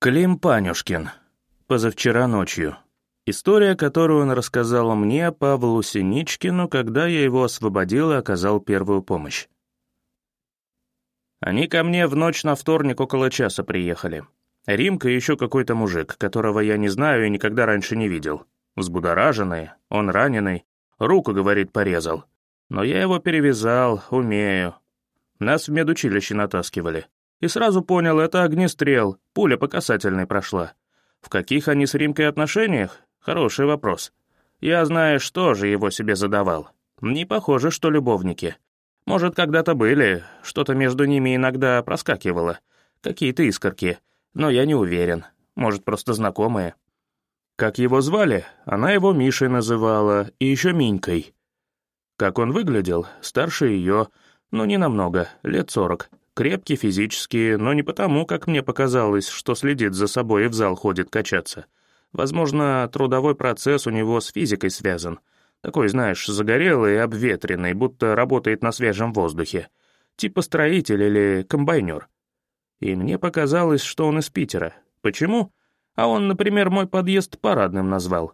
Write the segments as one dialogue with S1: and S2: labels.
S1: Клим Панюшкин. Позавчера ночью. История, которую он рассказал мне, Павлу Синичкину, когда я его освободил и оказал первую помощь. Они ко мне в ночь на вторник около часа приехали. Римка и еще какой-то мужик, которого я не знаю и никогда раньше не видел. Взбудораженный, он раненый, руку, говорит, порезал. Но я его перевязал, умею. Нас в медучилище натаскивали. И сразу понял, это огнестрел, пуля по касательной прошла. В каких они с Римкой отношениях? Хороший вопрос. Я, знаешь, тоже его себе задавал. Не похоже, что любовники. Может, когда-то были, что-то между ними иногда проскакивало. Какие-то искорки. Но я не уверен. Может, просто знакомые. Как его звали? Она его Мишей называла, и еще Минькой. Как он выглядел? Старше ее, но не намного, лет сорок. Крепкий физически, но не потому, как мне показалось, что следит за собой и в зал ходит качаться. Возможно, трудовой процесс у него с физикой связан. Такой, знаешь, загорелый и обветренный, будто работает на свежем воздухе. Типа строитель или комбайнер. И мне показалось, что он из Питера. Почему? А он, например, мой подъезд парадным назвал.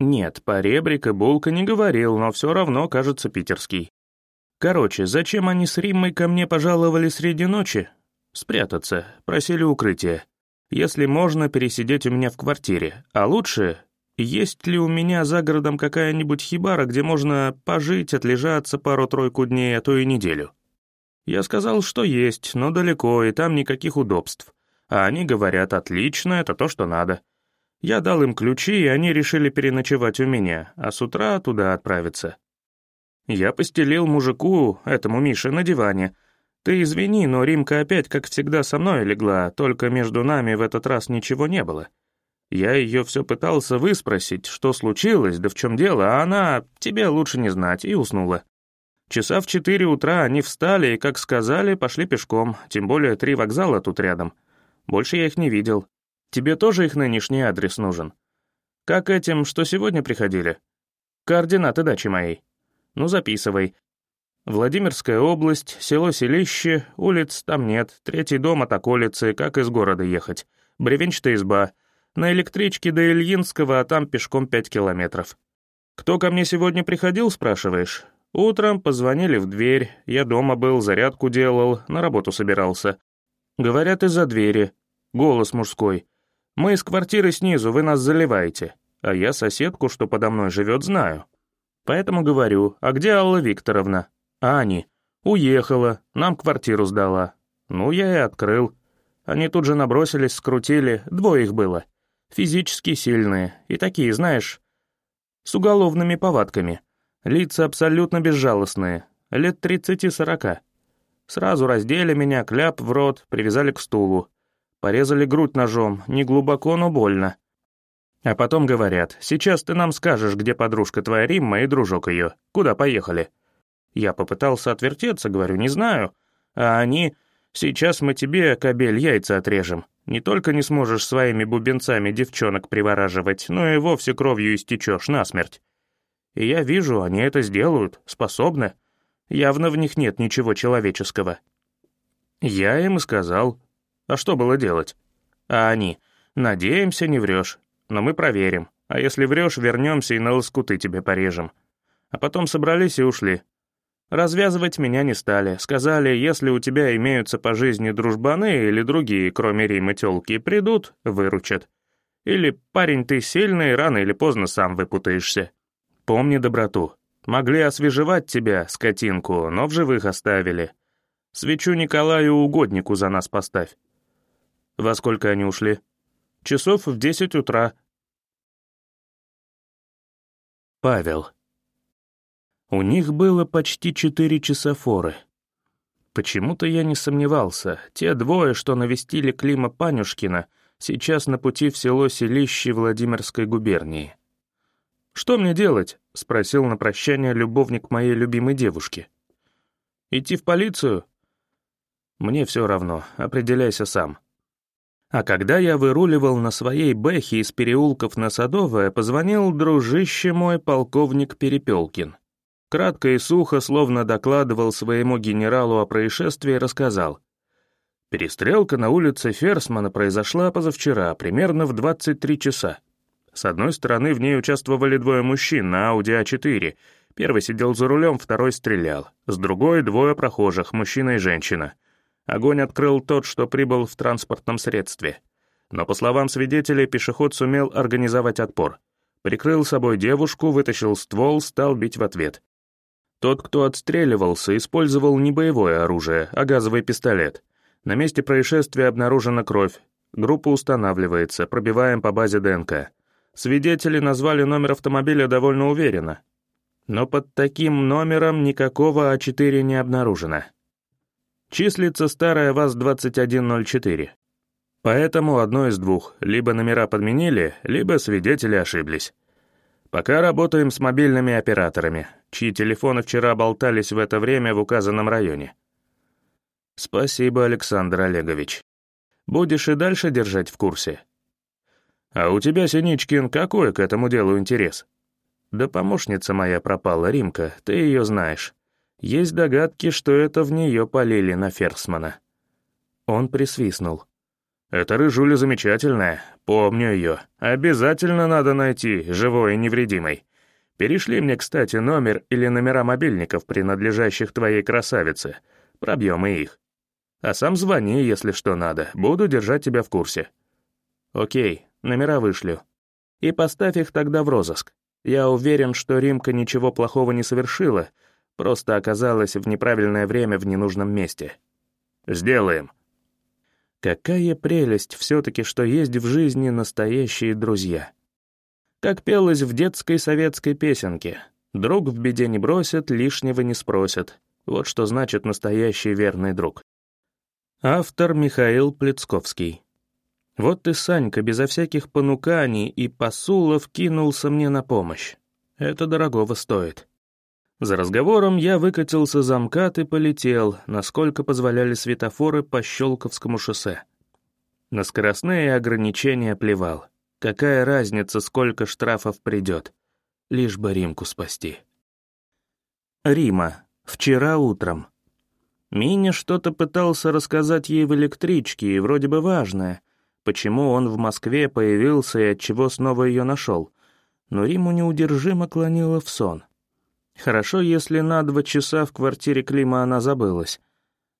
S1: Нет, поребрик и булка не говорил, но все равно кажется питерский. Короче, зачем они с Риммой ко мне пожаловали среди ночи? Спрятаться, просили укрытия. Если можно, пересидеть у меня в квартире. А лучше, есть ли у меня за городом какая-нибудь хибара, где можно пожить, отлежаться пару-тройку дней, а то и неделю? Я сказал, что есть, но далеко, и там никаких удобств. А они говорят, отлично, это то, что надо. Я дал им ключи, и они решили переночевать у меня, а с утра туда отправиться. Я постелил мужику, этому Мише, на диване. Ты извини, но Римка опять, как всегда, со мной легла, только между нами в этот раз ничего не было. Я ее все пытался выспросить, что случилось, да в чем дело, а она, тебе лучше не знать, и уснула. Часа в четыре утра они встали и, как сказали, пошли пешком, тем более три вокзала тут рядом. Больше я их не видел. Тебе тоже их нынешний адрес нужен? Как этим, что сегодня приходили? Координаты дачи моей. Ну, записывай. Владимирская область, село Селище, улиц там нет, третий дом от околицы, как из города ехать. Бревенчатая изба. На электричке до Ильинского, а там пешком пять километров. Кто ко мне сегодня приходил, спрашиваешь? Утром позвонили в дверь, я дома был, зарядку делал, на работу собирался. Говорят, из-за двери. Голос мужской. «Мы из квартиры снизу, вы нас заливаете». А я соседку, что подо мной живет, знаю. Поэтому говорю, а где Алла Викторовна? А они? Уехала, нам квартиру сдала. Ну, я и открыл. Они тут же набросились, скрутили, двое их было. Физически сильные, и такие, знаешь, с уголовными повадками. Лица абсолютно безжалостные, лет тридцати-сорока. Сразу раздели меня, кляп в рот, привязали к стулу. Порезали грудь ножом, не глубоко, но больно. А потом говорят, сейчас ты нам скажешь, где подружка твоя Римма и дружок ее, куда поехали. Я попытался отвертеться, говорю, не знаю. А они, сейчас мы тебе, кобель, яйца отрежем. Не только не сможешь своими бубенцами девчонок привораживать, но и вовсе кровью истечешь насмерть. И я вижу, они это сделают, способны. Явно в них нет ничего человеческого. Я им и сказал. А что было делать? А они, надеемся, не врешь. Но мы проверим. А если врешь, вернемся и на лоскуты тебе порежем. А потом собрались и ушли. Развязывать меня не стали. Сказали, если у тебя имеются по жизни дружбаны или другие, кроме Римы тёлки, придут, выручат. Или парень ты сильный, рано или поздно сам выпутаешься. Помни доброту. Могли освежевать тебя, скотинку, но в живых оставили. Свечу Николаю угоднику за нас поставь. Во сколько они ушли? Часов в десять утра. Павел. У них было почти четыре часа форы. Почему-то я не сомневался, те двое, что навестили Клима Панюшкина, сейчас на пути в село Селище Владимирской губернии. «Что мне делать?» — спросил на прощание любовник моей любимой девушки. «Идти в полицию?» «Мне все равно, определяйся сам», а когда я выруливал на своей бэхе из переулков на Садовое, позвонил дружище мой полковник Перепелкин. Кратко и сухо, словно докладывал своему генералу о происшествии, рассказал. Перестрелка на улице Ферсмана произошла позавчера, примерно в 23 часа. С одной стороны, в ней участвовали двое мужчин на Audi А4. Первый сидел за рулем, второй стрелял. С другой — двое прохожих, мужчина и женщина. Огонь открыл тот, что прибыл в транспортном средстве. Но, по словам свидетелей, пешеход сумел организовать отпор. Прикрыл собой девушку, вытащил ствол, стал бить в ответ. Тот, кто отстреливался, использовал не боевое оружие, а газовый пистолет. На месте происшествия обнаружена кровь. Группа устанавливается, пробиваем по базе ДНК. Свидетели назвали номер автомобиля довольно уверенно. Но под таким номером никакого А4 не обнаружено. Числится старая ВАЗ-2104. Поэтому одно из двух. Либо номера подменили, либо свидетели ошиблись. Пока работаем с мобильными операторами, чьи телефоны вчера болтались в это время в указанном районе. Спасибо, Александр Олегович. Будешь и дальше держать в курсе? А у тебя, Синичкин, какой к этому делу интерес? Да помощница моя пропала, Римка, ты ее знаешь. Есть догадки, что это в нее полили на Ферсмана. Он присвистнул. «Эта рыжуля замечательная, помню ее. Обязательно надо найти, живой и невредимой. Перешли мне, кстати, номер или номера мобильников, принадлежащих твоей красавице. Пробьем и их. А сам звони, если что надо, буду держать тебя в курсе». «Окей, номера вышлю. И поставь их тогда в розыск. Я уверен, что Римка ничего плохого не совершила, просто оказалась в неправильное время в ненужном месте». «Сделаем», Какая прелесть все-таки, что есть в жизни настоящие друзья. Как пелось в детской советской песенке. «Друг в беде не бросит, лишнего не спросят». Вот что значит настоящий верный друг. Автор Михаил Плецковский. Вот ты, Санька, безо всяких понуканий и посулов кинулся мне на помощь. Это дорогого стоит. За разговором я выкатился за МКАД и полетел, насколько позволяли светофоры по Щелковскому шоссе. На скоростные ограничения плевал. Какая разница, сколько штрафов придет? Лишь бы Римку спасти. Рима. Вчера утром. Миня что-то пытался рассказать ей в электричке, и вроде бы важное. Почему он в Москве появился и отчего снова ее нашел. Но Риму неудержимо клонило в сон. Хорошо, если на два часа в квартире Клима она забылась.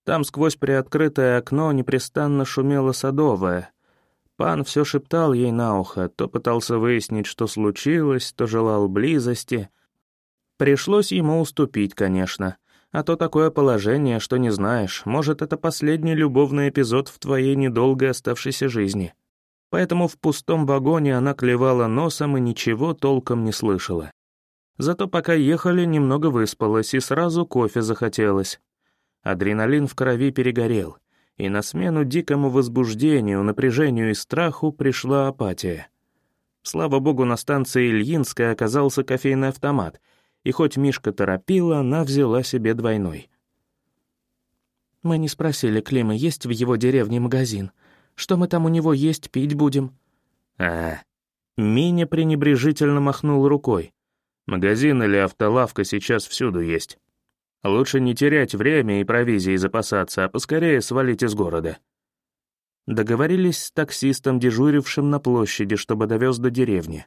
S1: Там сквозь приоткрытое окно непрестанно шумела садовая. Пан все шептал ей на ухо, то пытался выяснить, что случилось, то желал близости. Пришлось ему уступить, конечно. А то такое положение, что не знаешь, может, это последний любовный эпизод в твоей недолгой оставшейся жизни. Поэтому в пустом вагоне она клевала носом и ничего толком не слышала. Зато пока ехали, немного выспалась и сразу кофе захотелось. Адреналин в крови перегорел, и на смену дикому возбуждению, напряжению и страху пришла апатия. Слава богу, на станции Ильинская оказался кофейный автомат, и хоть Мишка торопила, она взяла себе двойной. «Мы не спросили Клима, есть в его деревне магазин. Что мы там у него есть, пить будем?» «А...» Миня пренебрежительно махнул рукой. Магазин или автолавка сейчас всюду есть. Лучше не терять время и провизией запасаться, а поскорее свалить из города. Договорились с таксистом, дежурившим на площади, чтобы довез до деревни.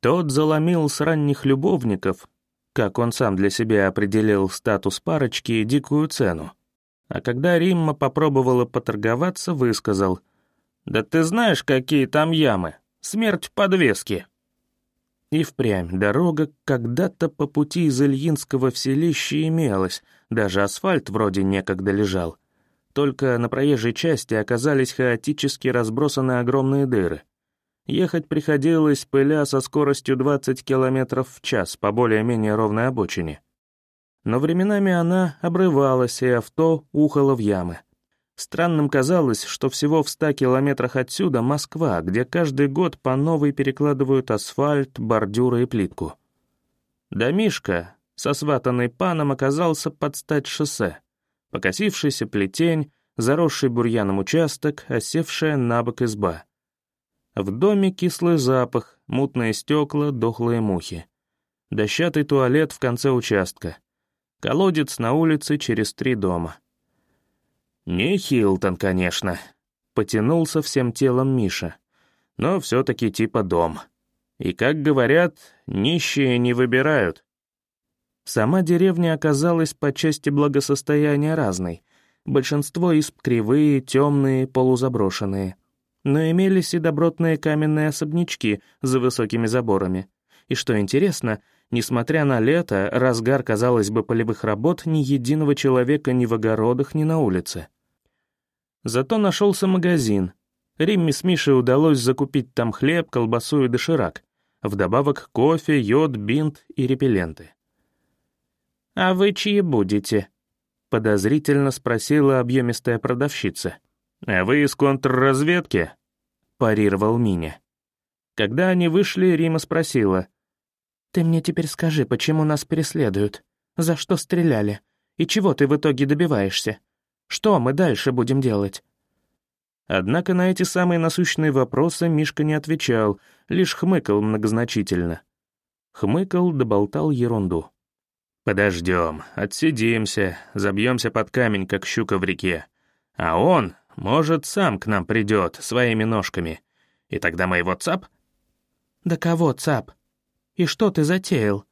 S1: Тот заломил с ранних любовников, как он сам для себя определил статус парочки, дикую цену. А когда Римма попробовала поторговаться, высказал, «Да ты знаешь, какие там ямы? Смерть в подвеске!» И впрямь дорога когда-то по пути из Ильинского в селище имелась, даже асфальт вроде некогда лежал. Только на проезжей части оказались хаотически разбросаны огромные дыры. Ехать приходилось, пыля со скоростью 20 км в час по более-менее ровной обочине. Но временами она обрывалась, и авто ухало в ямы. Странным казалось, что всего в ста километрах отсюда Москва, где каждый год по новой перекладывают асфальт, бордюры и плитку. Домишка, сосватанный паном, оказался под стать шоссе. Покосившийся плетень, заросший бурьяном участок, осевшая на бок изба. В доме кислый запах, мутные стекла, дохлые мухи. Дощатый туалет в конце участка. Колодец на улице через три дома — Не Хилтон, конечно. Потянулся всем телом Миша. Но все-таки типа дом. И, как говорят, нищие не выбирают. Сама деревня оказалась по части благосостояния разной. Большинство исп кривые, темные, полузаброшенные. Но имелись и добротные каменные особнячки за высокими заборами. И что интересно, несмотря на лето, разгар, казалось бы, полевых работ, ни единого человека ни в огородах, ни на улице. Зато нашелся магазин. Римме с Мишей удалось закупить там хлеб, колбасу и доширак. Вдобавок кофе, йод, бинт и репелленты. «А вы чьи будете?» — подозрительно спросила объемистая продавщица. «А вы из контрразведки?» — парировал Миня. Когда они вышли, Рима спросила. «Ты мне теперь скажи, почему нас преследуют? За что стреляли? И чего ты в итоге добиваешься? Что мы дальше будем делать?» Однако на эти самые насущные вопросы Мишка не отвечал, лишь хмыкал многозначительно. Хмыкал доболтал ерунду. Подождем, отсидимся, забьемся под камень, как щука в реке. А он, может, сам к нам придет своими ножками. И тогда мы его цап? Да кого цап? И что ты затеял?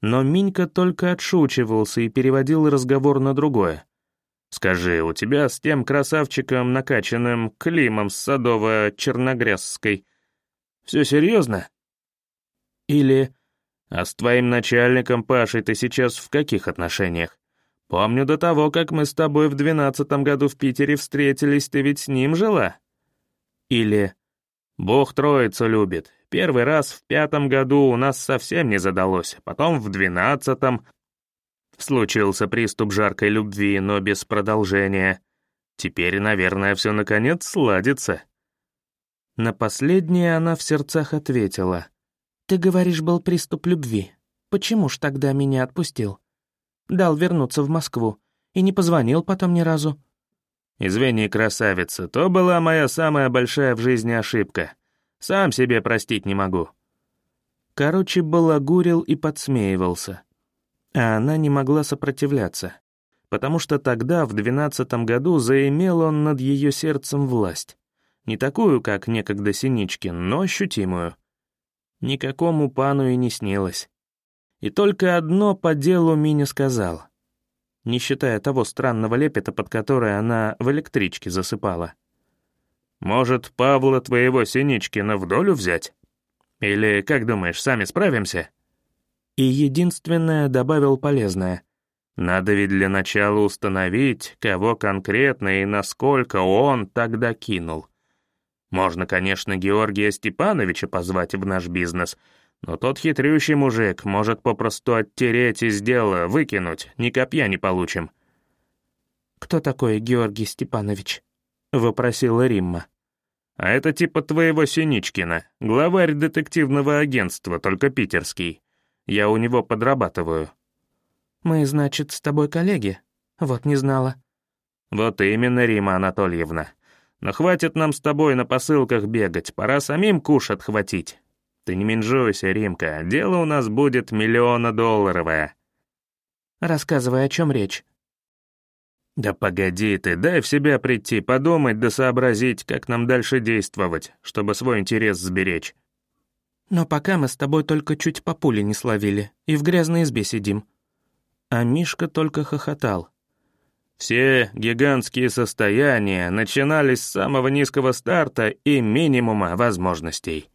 S1: Но Минька только отшучивался и переводил разговор на другое. «Скажи, у тебя с тем красавчиком, накачанным Климом с Садово-Черногрязской, все серьезно?» Или а с твоим начальником Пашей ты сейчас в каких отношениях? Помню до того, как мы с тобой в двенадцатом году в Питере встретились, ты ведь с ним жила? Или «Бог троицу любит. Первый раз в пятом году у нас совсем не задалось, потом в двенадцатом случился приступ жаркой любви, но без продолжения. Теперь, наверное, все наконец сладится». На последнее она в сердцах ответила. «Ты говоришь, был приступ любви. Почему ж тогда меня отпустил? Дал вернуться в Москву и не позвонил потом ни разу». «Извини, красавица, то была моя самая большая в жизни ошибка. Сам себе простить не могу». Короче, балагурил и подсмеивался. А она не могла сопротивляться, потому что тогда, в двенадцатом году, заимел он над ее сердцем власть. Не такую, как некогда Синичкин, но ощутимую — Никакому пану и не снилось. И только одно по делу Миня сказал, не считая того странного лепета, под который она в электричке засыпала. «Может, Павла твоего Синичкина в долю взять? Или, как думаешь, сами справимся?» И единственное добавил полезное. «Надо ведь для начала установить, кого конкретно и насколько он тогда кинул. Можно, конечно, Георгия Степановича позвать в наш бизнес, но тот хитрющий мужик может попросту оттереть из дела, выкинуть, ни копья не получим». «Кто такой Георгий Степанович?» — вопросила Римма. «А это типа твоего Синичкина, главарь детективного агентства, только питерский. Я у него подрабатываю». «Мы, значит, с тобой коллеги? Вот не знала». «Вот именно, Рима Анатольевна. Но хватит нам с тобой на посылках бегать, пора самим куш отхватить. Ты не менжуйся, Римка, дело у нас будет миллиона долларовое. Рассказывай, о чем речь. Да погоди ты, дай в себя прийти, подумать да сообразить, как нам дальше действовать, чтобы свой интерес сберечь. Но пока мы с тобой только чуть по пуле не словили и в грязной избе сидим. А Мишка только хохотал. Все гигантские состояния начинались с самого низкого старта и минимума возможностей.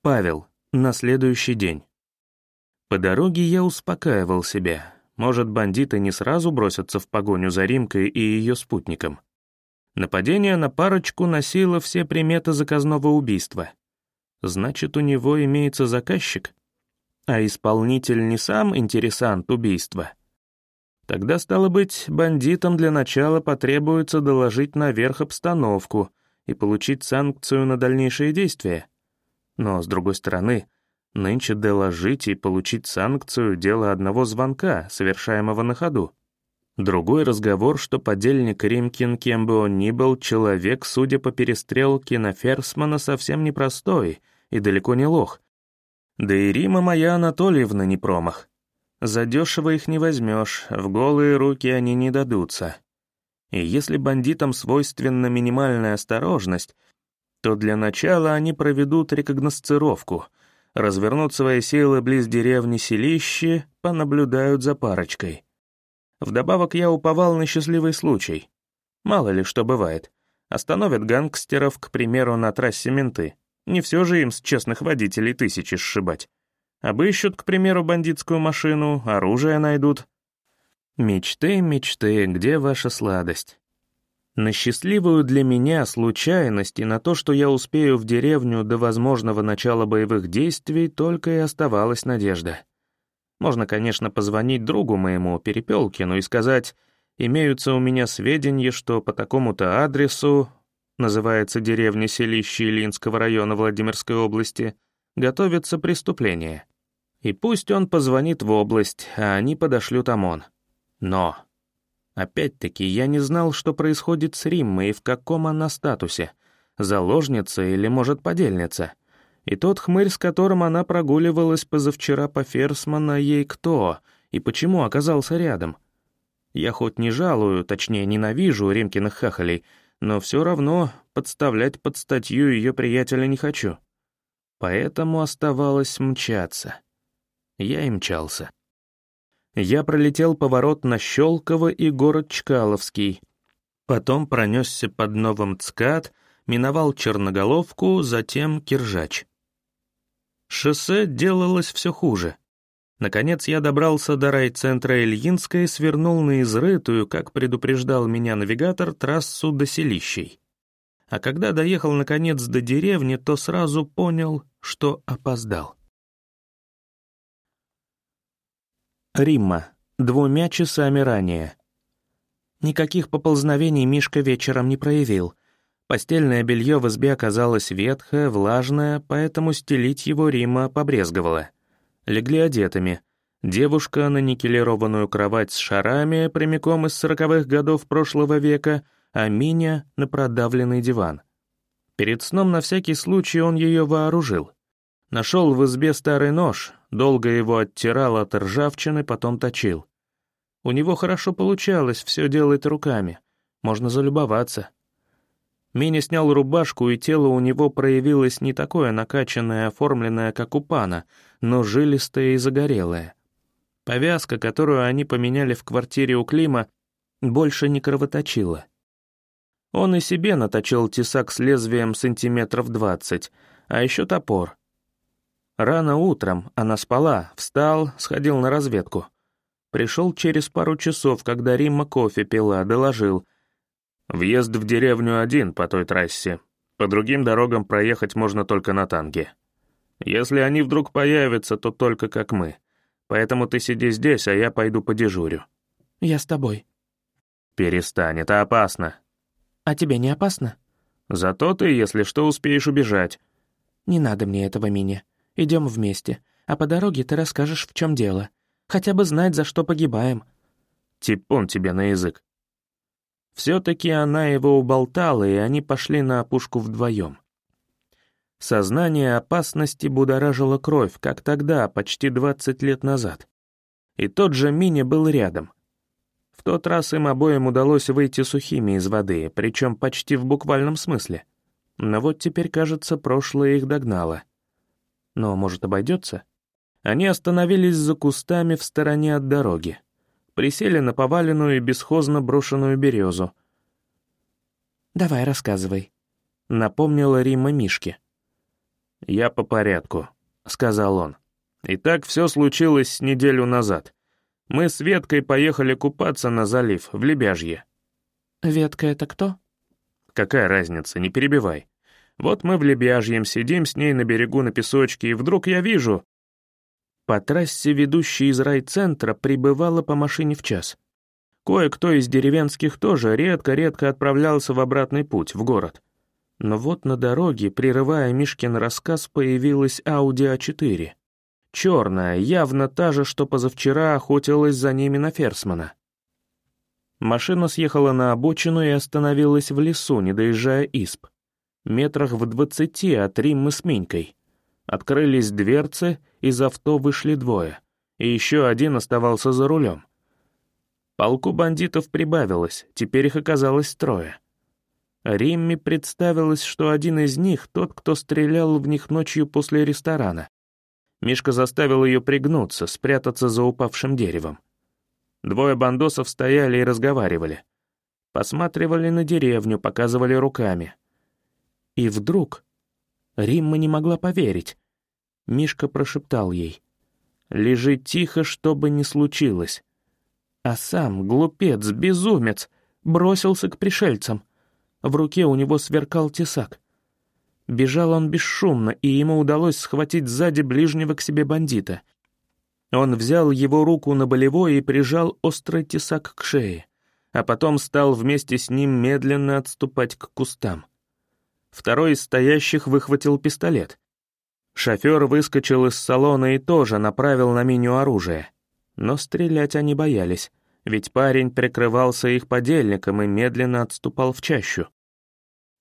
S1: Павел. На следующий день. По дороге я успокаивал себя. Может, бандиты не сразу бросятся в погоню за Римкой и ее спутником. Нападение на парочку носило все приметы заказного убийства. Значит, у него имеется заказчик? А исполнитель не сам интересант убийства? Тогда, стало быть, бандитам для начала потребуется доложить наверх обстановку и получить санкцию на дальнейшие действия. Но, с другой стороны, нынче доложить и получить санкцию — дело одного звонка, совершаемого на ходу. Другой разговор, что подельник Римкин, кем бы он ни был, человек, судя по перестрелке на Ферсмана, совсем непростой и далеко не лох. Да и Рима моя Анатольевна не промах. Задешево их не возьмешь, в голые руки они не дадутся. И если бандитам свойственна минимальная осторожность, то для начала они проведут рекогносцировку, развернут свои силы близ деревни Селище, понаблюдают за парочкой. Вдобавок я уповал на счастливый случай. Мало ли что бывает. Остановят гангстеров, к примеру, на трассе менты. Не все же им с честных водителей тысячи сшибать. Обыщут, к примеру, бандитскую машину, оружие найдут. Мечты, мечты, где ваша сладость? На счастливую для меня случайность и на то, что я успею в деревню до возможного начала боевых действий, только и оставалась надежда. Можно, конечно, позвонить другу моему, Перепелкину, и сказать, имеются у меня сведения, что по такому-то адресу, называется деревня Селище Илинского района Владимирской области, готовится преступление. И пусть он позвонит в область, а они подошлют ОМОН. Но, опять-таки, я не знал, что происходит с Риммой и в каком она статусе. Заложница или, может, подельница. И тот хмырь, с которым она прогуливалась позавчера по Ферсмана, ей кто и почему оказался рядом. Я хоть не жалую, точнее, ненавижу Римкиных хахалей, но все равно подставлять под статью ее приятеля не хочу. Поэтому оставалось мчаться. Я и мчался. Я пролетел поворот на Щелково и город Чкаловский. Потом пронесся под Новым Цкат, миновал Черноголовку, затем Киржач. Шоссе делалось все хуже. Наконец я добрался до райцентра Ильинска и свернул на изрытую, как предупреждал меня навигатор, трассу до селищей. А когда доехал, наконец, до деревни, то сразу понял, что опоздал. Римма. Двумя часами ранее. Никаких поползновений Мишка вечером не проявил. Постельное белье в избе оказалось ветхое, влажное, поэтому стелить его Римма побрезговала. Легли одетыми. Девушка на никелированную кровать с шарами прямиком из сороковых годов прошлого века, а Миня — на продавленный диван. Перед сном на всякий случай он ее вооружил. Нашел в избе старый нож, долго его оттирал от ржавчины, потом точил. У него хорошо получалось все делать руками, можно залюбоваться. Мини снял рубашку, и тело у него проявилось не такое накачанное оформленное, как у пана, но жилистое и загорелое. Повязка, которую они поменяли в квартире у Клима, больше не кровоточила. Он и себе наточил тесак с лезвием сантиметров двадцать, а еще топор. Рано утром она спала, встал, сходил на разведку. Пришел через пару часов, когда Римма кофе пила, доложил. «Въезд в деревню один по той трассе. По другим дорогам проехать можно только на танке. Если они вдруг появятся, то только как мы. Поэтому ты сиди здесь, а я пойду по дежурю».
S2: «Я с тобой».
S1: «Перестань, это опасно».
S2: «А тебе не опасно?»
S1: «Зато ты, если что, успеешь убежать».
S2: «Не надо мне этого, Мини. Идем вместе, а по дороге ты расскажешь, в чем дело. Хотя бы знать, за что погибаем».
S1: Типун тебе на язык. Все-таки она его уболтала, и они пошли на опушку вдвоем. Сознание опасности будоражило кровь, как тогда, почти 20 лет назад. И тот же Мини был рядом. В тот раз им обоим удалось выйти сухими из воды, причем почти в буквальном смысле. Но вот теперь, кажется, прошлое их догнало. Но, может, обойдется? Они остановились за кустами в стороне от дороги. Присели на поваленную и бесхозно брошенную березу.
S2: «Давай, рассказывай», —
S1: напомнила Рима Мишке. «Я по порядку», — сказал он. «Итак, все случилось неделю назад. Мы с Веткой поехали купаться на залив, в Лебяжье».
S2: «Ветка — это кто?»
S1: «Какая разница, не перебивай. Вот мы в Лебяжьем сидим с ней на берегу на песочке, и вдруг я вижу... По трассе, ведущей из райцентра, прибывала по машине в час. Кое-кто из деревенских тоже редко-редко отправлялся в обратный путь, в город. Но вот на дороге, прерывая Мишкин рассказ, появилась Audi A4. Черная, явно та же, что позавчера охотилась за ними на Ферсмана. Машина съехала на обочину и остановилась в лесу, не доезжая исп метрах в двадцати от Риммы с Минькой. Открылись дверцы, из авто вышли двое, и еще один оставался за рулем. Полку бандитов прибавилось, теперь их оказалось трое. Римме представилось, что один из них — тот, кто стрелял в них ночью после ресторана. Мишка заставил ее пригнуться, спрятаться за упавшим деревом. Двое бандосов стояли и разговаривали. Посматривали на деревню, показывали руками. И вдруг... Римма не могла поверить. Мишка прошептал ей. «Лежи тихо, что бы ни случилось». А сам, глупец, безумец, бросился к пришельцам. В руке у него сверкал тесак. Бежал он бесшумно, и ему удалось схватить сзади ближнего к себе бандита. Он взял его руку на болевой и прижал острый тесак к шее, а потом стал вместе с ним медленно отступать к кустам. Второй из стоящих выхватил пистолет. Шофер выскочил из салона и тоже направил на меню оружие. Но стрелять они боялись, ведь парень прикрывался их подельником и медленно отступал в чащу.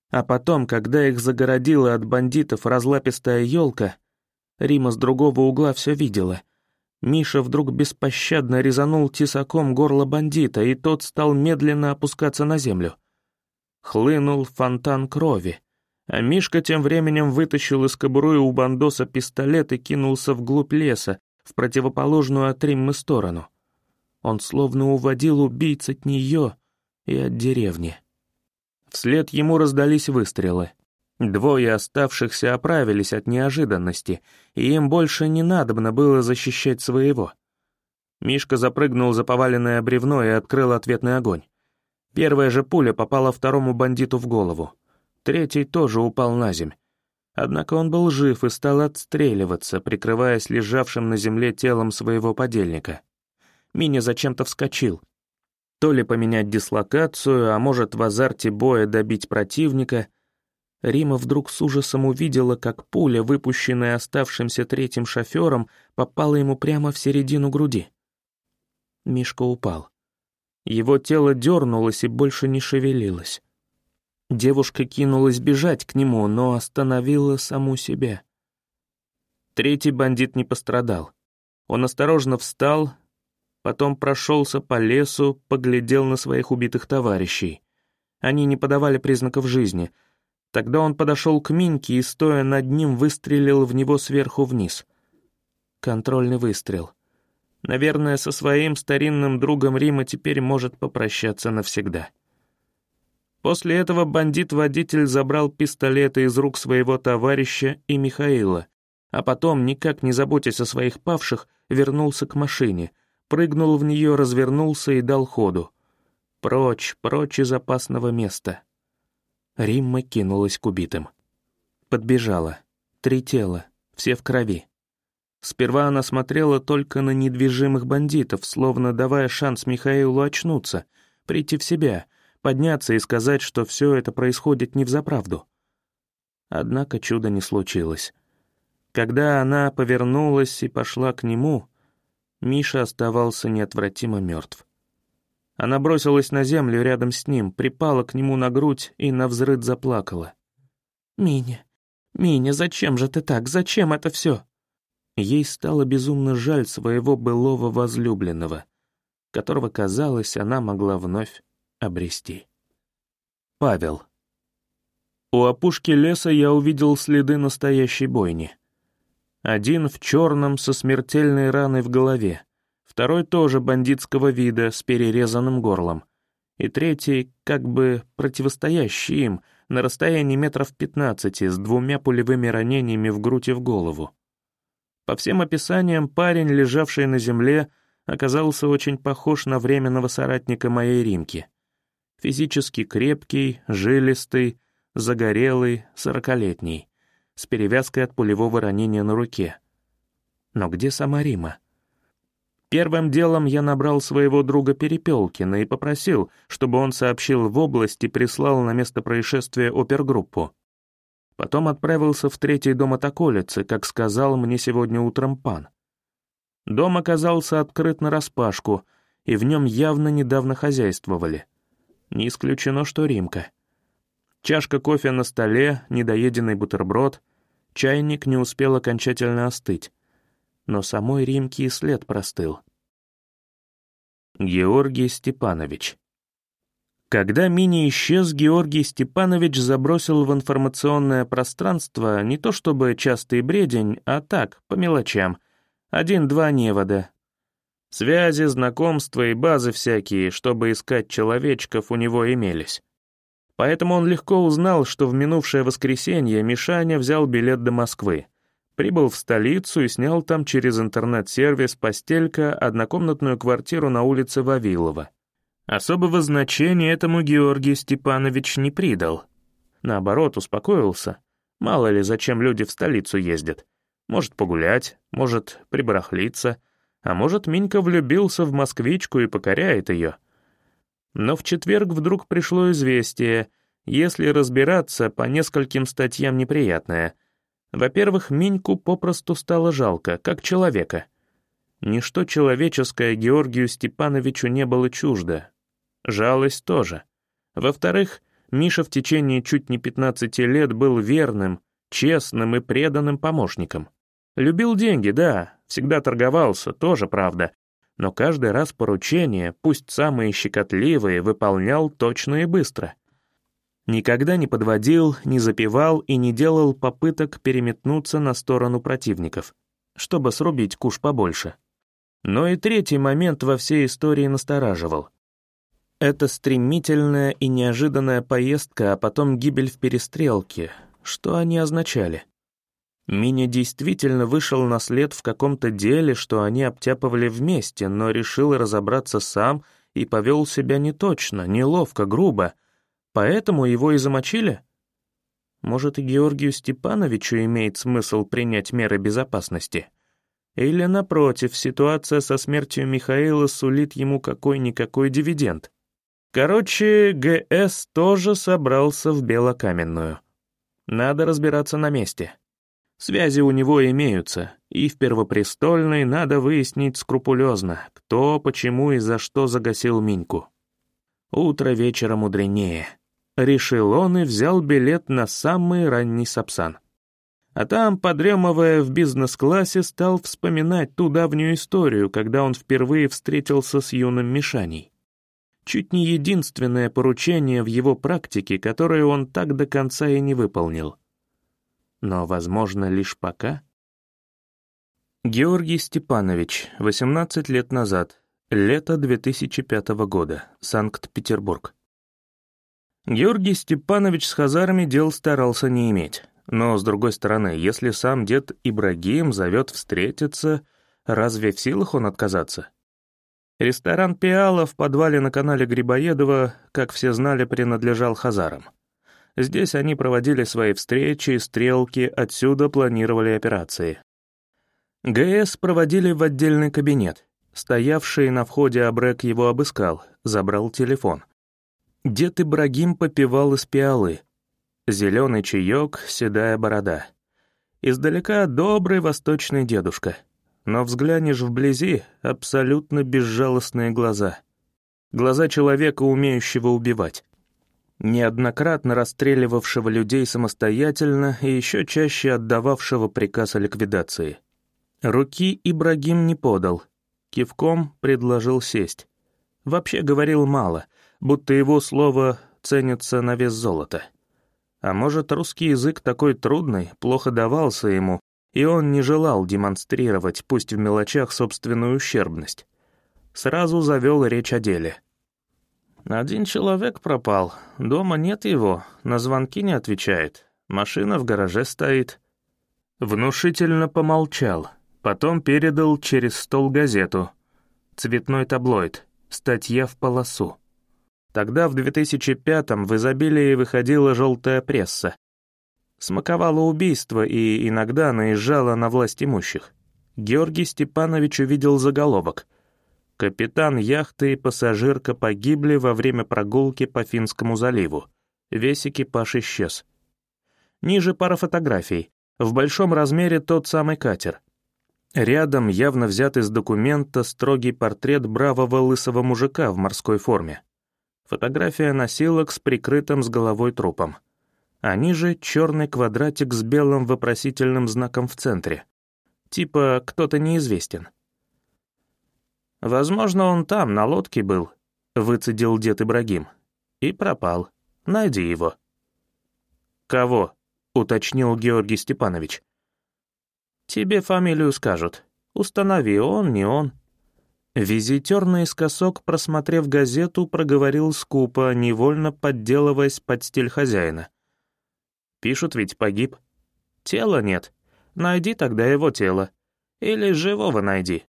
S1: А потом, когда их загородила от бандитов разлапистая елка, Рима с другого угла все видела. Миша вдруг беспощадно резанул тесаком горло бандита, и тот стал медленно опускаться на землю. Хлынул фонтан крови, а Мишка тем временем вытащил из кобуры у бандоса пистолет и кинулся вглубь леса, в противоположную от Риммы сторону. Он словно уводил убийц от нее и от деревни. Вслед ему раздались выстрелы. Двое оставшихся оправились от неожиданности, и им больше не надобно было защищать своего. Мишка запрыгнул за поваленное бревно и открыл ответный огонь. Первая же пуля попала второму бандиту в голову. Третий тоже упал на земь. Однако он был жив и стал отстреливаться, прикрываясь лежавшим на земле телом своего подельника. Миня зачем-то вскочил, то ли поменять дислокацию, а может в азарте боя добить противника. Рима вдруг с ужасом увидела, как пуля, выпущенная оставшимся третьим шофером, попала ему прямо в середину груди. Мишка упал. Его тело дернулось и больше не шевелилось. Девушка кинулась бежать к нему, но остановила саму себя. Третий бандит не пострадал. Он осторожно встал, Потом прошелся по лесу, поглядел на своих убитых товарищей. Они не подавали признаков жизни. Тогда он подошел к Миньке и, стоя над ним, выстрелил в него сверху вниз. Контрольный выстрел. Наверное, со своим старинным другом Рима теперь может попрощаться навсегда. После этого бандит-водитель забрал пистолеты из рук своего товарища и Михаила, а потом, никак не заботясь о своих павших, вернулся к машине — прыгнул в нее, развернулся и дал ходу. Прочь, прочь из опасного места. Римма кинулась к убитым. Подбежала. Три тела, все в крови. Сперва она смотрела только на недвижимых бандитов, словно давая шанс Михаилу очнуться, прийти в себя, подняться и сказать, что все это происходит не взаправду. Однако чуда не случилось. Когда она повернулась и пошла к нему, Миша оставался неотвратимо мертв. Она бросилась на землю рядом с ним, припала к нему на грудь и навзрыд заплакала. «Миня, Миня, зачем же ты так? Зачем это все?» Ей стало безумно жаль своего былого возлюбленного, которого, казалось, она могла вновь обрести. Павел. У опушки леса я увидел следы настоящей бойни. Один в черном со смертельной раной в голове, второй тоже бандитского вида с перерезанным горлом, и третий, как бы противостоящий им, на расстоянии метров пятнадцати с двумя пулевыми ранениями в грудь и в голову. По всем описаниям, парень, лежавший на земле, оказался очень похож на временного соратника моей Римки. Физически крепкий, жилистый, загорелый, сорокалетний с перевязкой от пулевого ранения на руке. Но где сама Рима? Первым делом я набрал своего друга Перепелкина и попросил, чтобы он сообщил в область и прислал на место происшествия опергруппу. Потом отправился в третий дом от околицы, как сказал мне сегодня утром пан. Дом оказался открыт нараспашку, и в нем явно недавно хозяйствовали. Не исключено, что Римка. Чашка кофе на столе, недоеденный бутерброд, чайник не успел окончательно остыть. Но самой Римке и след простыл. Георгий Степанович. Когда Мини исчез, Георгий Степанович забросил в информационное пространство не то чтобы частый бредень, а так, по мелочам. Один-два невода. Связи, знакомства и базы всякие, чтобы искать человечков, у него имелись. Поэтому он легко узнал, что в минувшее воскресенье Мишаня взял билет до Москвы. Прибыл в столицу и снял там через интернет-сервис «Постелька» однокомнатную квартиру на улице Вавилова. Особого значения этому Георгий Степанович не придал. Наоборот, успокоился. Мало ли, зачем люди в столицу ездят. Может погулять, может прибарахлиться, а может Минька влюбился в москвичку и покоряет ее. Но в четверг вдруг пришло известие, если разбираться, по нескольким статьям неприятное — во-первых, Миньку попросту стало жалко, как человека. Ничто человеческое Георгию Степановичу не было чуждо. Жалость тоже. Во-вторых, Миша в течение чуть не 15 лет был верным, честным и преданным помощником. Любил деньги, да, всегда торговался, тоже правда, но каждый раз поручения, пусть самые щекотливые, выполнял точно и быстро — Никогда не подводил, не запивал и не делал попыток переметнуться на сторону противников, чтобы срубить куш побольше. Но и третий момент во всей истории настораживал. Это стремительная и неожиданная поездка, а потом гибель в перестрелке. Что они означали? Миня действительно вышел на след в каком-то деле, что они обтяпывали вместе, но решил разобраться сам и повел себя неточно, неловко, грубо — Поэтому его и замочили? Может, и Георгию Степановичу имеет смысл принять меры безопасности? Или, напротив, ситуация со смертью Михаила сулит ему какой-никакой дивиденд? Короче, ГС тоже собрался в Белокаменную. Надо разбираться на месте. Связи у него имеются, и в Первопрестольной надо выяснить скрупулезно, кто, почему и за что загасил Миньку. Утро вечера мудренее. Решил он и взял билет на самый ранний Сапсан. А там, подремывая в бизнес-классе, стал вспоминать ту давнюю историю, когда он впервые встретился с юным Мишаней. Чуть не единственное поручение в его практике, которое он так до конца и не выполнил. Но, возможно, лишь пока. Георгий Степанович, 18 лет назад, лето 2005 года, Санкт-Петербург. Георгий Степанович с хазарами дел старался не иметь. Но, с другой стороны, если сам дед Ибрагим зовет встретиться, разве в силах он отказаться? Ресторан «Пиала» в подвале на канале Грибоедова, как все знали, принадлежал хазарам. Здесь они проводили свои встречи, стрелки, отсюда планировали операции. ГС проводили в отдельный кабинет. Стоявший на входе Абрек его обыскал, забрал телефон — Дед Ибрагим попивал из пиалы. Зеленый чаек, седая борода. Издалека добрый восточный дедушка. Но взглянешь вблизи — абсолютно безжалостные глаза. Глаза человека, умеющего убивать. Неоднократно расстреливавшего людей самостоятельно и еще чаще отдававшего приказ о ликвидации. Руки Ибрагим не подал. Кивком предложил сесть. Вообще говорил мало — будто его слово ценится на вес золота. А может, русский язык такой трудный, плохо давался ему, и он не желал демонстрировать, пусть в мелочах, собственную ущербность. Сразу завел речь о деле. «Один человек пропал, дома нет его, на звонки не отвечает, машина в гараже стоит». Внушительно помолчал, потом передал через стол газету. Цветной таблоид, статья в полосу. Тогда, в 2005-м, в изобилии выходила желтая пресса. Смаковала убийство и иногда наезжала на власть имущих. Георгий Степанович увидел заголовок. «Капитан яхты и пассажирка погибли во время прогулки по Финскому заливу. Весь экипаж исчез». Ниже пара фотографий. В большом размере тот самый катер. Рядом, явно взят из документа, строгий портрет бравого лысого мужика в морской форме. Фотография носилок с прикрытым с головой трупом. А ниже черный квадратик с белым вопросительным знаком в центре. Типа «кто-то неизвестен». «Возможно, он там, на лодке был», — выцедил дед Ибрагим. «И пропал. Найди его». «Кого?» — уточнил Георгий Степанович. «Тебе фамилию скажут. Установи, он, не он». Визитер наискосок, просмотрев газету, проговорил скупо, невольно подделываясь под стиль хозяина. «Пишут ведь погиб. Тела нет. Найди тогда его тело. Или живого найди».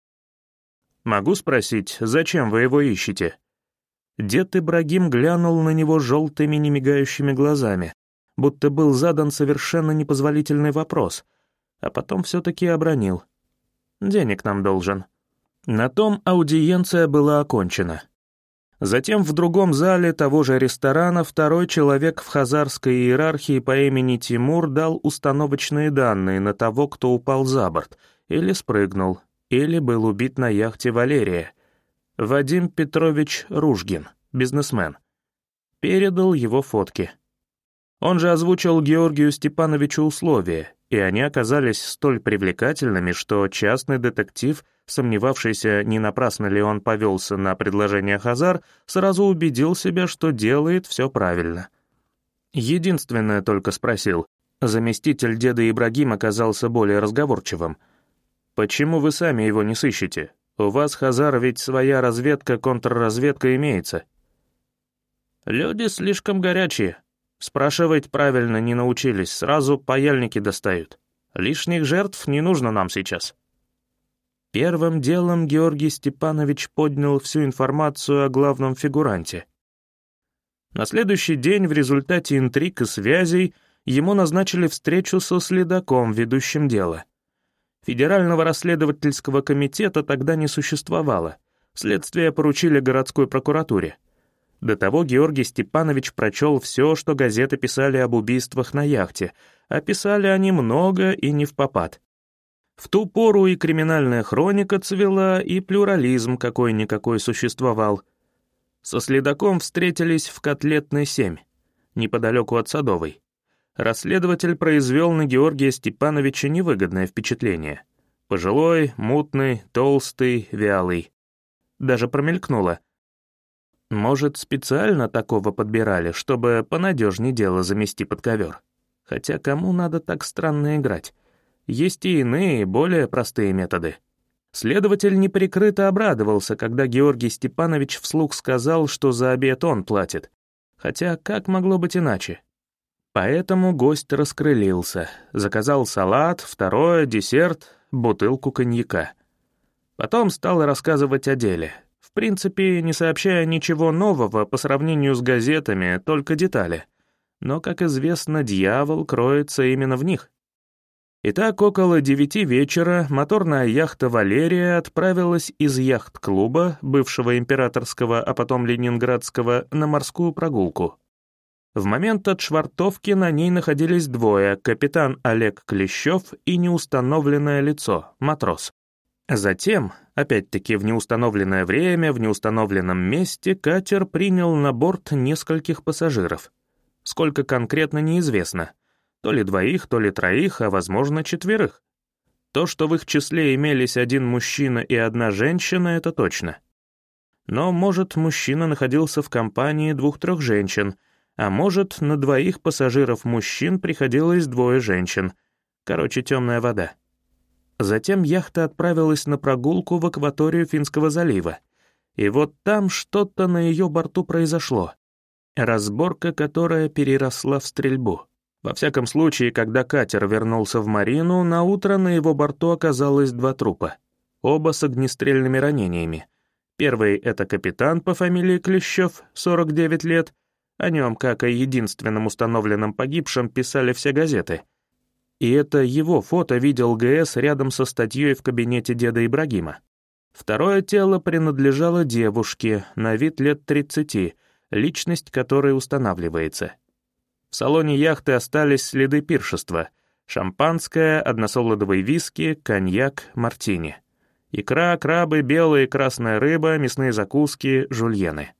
S1: «Могу спросить, зачем вы его ищете?» Дед Ибрагим глянул на него желтыми немигающими глазами, будто был задан совершенно непозволительный вопрос, а потом все-таки обронил. «Денег нам должен». На том аудиенция была окончена. Затем в другом зале того же ресторана второй человек в хазарской иерархии по имени Тимур дал установочные данные на того, кто упал за борт, или спрыгнул, или был убит на яхте «Валерия». Вадим Петрович Ружгин, бизнесмен. Передал его фотки. Он же озвучил Георгию Степановичу условия, и они оказались столь привлекательными, что частный детектив, сомневавшийся, не напрасно ли он повелся на предложение Хазар, сразу убедил себя, что делает все правильно. Единственное только спросил. Заместитель деда Ибрагим оказался более разговорчивым. «Почему вы сами его не сыщете? У вас, Хазар, ведь своя разведка, контрразведка имеется». «Люди слишком горячие», Спрашивать правильно не научились, сразу паяльники достают. Лишних жертв не нужно нам сейчас. Первым делом Георгий Степанович поднял всю информацию о главном фигуранте. На следующий день в результате интриг и связей ему назначили встречу со следаком, ведущим дело. Федерального расследовательского комитета тогда не существовало. Следствие поручили городской прокуратуре. До того Георгий Степанович прочел все, что газеты писали об убийствах на яхте, а писали они много и не в попад. В ту пору и криминальная хроника цвела, и плюрализм какой-никакой существовал. Со следаком встретились в Котлетной 7, неподалеку от Садовой. Расследователь произвел на Георгия Степановича невыгодное впечатление. Пожилой, мутный, толстый, вялый. Даже промелькнуло — может, специально такого подбирали, чтобы понадежнее дело замести под ковер? Хотя кому надо так странно играть? Есть и иные, более простые методы. Следователь неприкрыто обрадовался, когда Георгий Степанович вслух сказал, что за обед он платит. Хотя как могло быть иначе? Поэтому гость раскрылился, заказал салат, второе, десерт, бутылку коньяка. Потом стал рассказывать о деле, в принципе, не сообщая ничего нового по сравнению с газетами, только детали. Но, как известно, дьявол кроется именно в них. Итак, около девяти вечера моторная яхта «Валерия» отправилась из яхт-клуба, бывшего императорского, а потом ленинградского, на морскую прогулку. В момент отшвартовки на ней находились двое — капитан Олег Клещев и неустановленное лицо, матрос. Затем, опять-таки в неустановленное время, в неустановленном месте, катер принял на борт нескольких пассажиров. Сколько конкретно неизвестно. То ли двоих, то ли троих, а возможно четверых. То, что в их числе имелись один мужчина и одна женщина, это точно. Но, может, мужчина находился в компании двух-трех женщин, а может, на двоих пассажиров мужчин приходилось двое женщин. Короче, темная вода. Затем яхта отправилась на прогулку в акваторию Финского залива. И вот там что-то на ее борту произошло. Разборка, которая переросла в стрельбу. Во всяком случае, когда катер вернулся в марину, на утро на его борту оказалось два трупа. Оба с огнестрельными ранениями. Первый — это капитан по фамилии Клещев, 49 лет. О нем, как о единственном установленном погибшем, писали все газеты — и это его фото видел ГС рядом со статьей в кабинете деда Ибрагима. Второе тело принадлежало девушке, на вид лет 30, личность которой устанавливается. В салоне яхты остались следы пиршества. Шампанское, односолодовый виски, коньяк, мартини. Икра, крабы, белая и красная рыба, мясные закуски, жульены.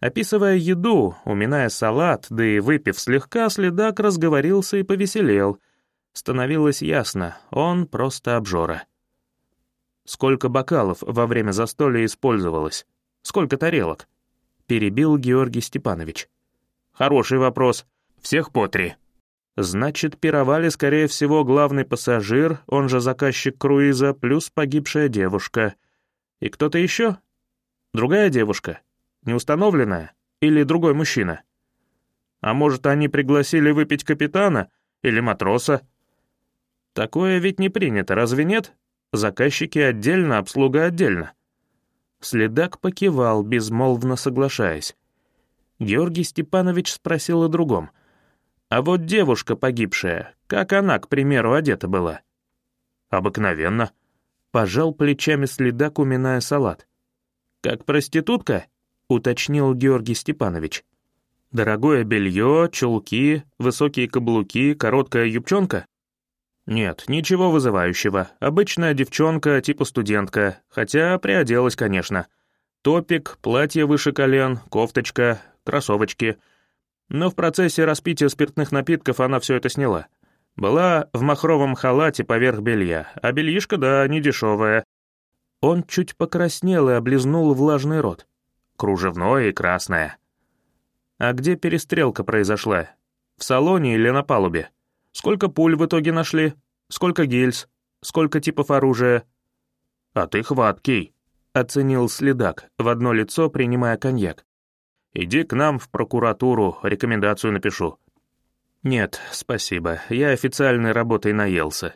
S1: Описывая еду, уминая салат, да и выпив слегка, следак разговорился и повеселел — Становилось ясно, он просто обжора. Сколько бокалов во время застолья использовалось? Сколько тарелок?» Перебил Георгий Степанович. «Хороший вопрос. Всех по три». Значит, пировали, скорее всего, главный пассажир, он же заказчик круиза, плюс погибшая девушка. И кто-то еще? Другая девушка? Неустановленная? Или другой мужчина? А может, они пригласили выпить капитана или матроса? Такое ведь не принято, разве нет? Заказчики отдельно, обслуга отдельно. Следак покивал, безмолвно соглашаясь. Георгий Степанович спросил о другом. «А вот девушка погибшая, как она, к примеру, одета была?» «Обыкновенно», — пожал плечами следак, уминая салат. «Как проститутка?» — уточнил Георгий Степанович. «Дорогое белье, чулки, высокие каблуки, короткая юбчонка?» «Нет, ничего вызывающего. Обычная девчонка, типа студентка, хотя приоделась, конечно. Топик, платье выше колен, кофточка, кроссовочки. Но в процессе распития спиртных напитков она все это сняла. Была в махровом халате поверх белья, а бельишко, да, не дешевое. Он чуть покраснел и облизнул влажный рот. Кружевное и красное. А где перестрелка произошла? В салоне или на палубе? Сколько пуль в итоге нашли? Сколько гильз? Сколько типов оружия?» «А ты хваткий», — оценил следак, в одно лицо принимая коньяк. «Иди к нам в прокуратуру, рекомендацию напишу». «Нет, спасибо, я официальной работой наелся».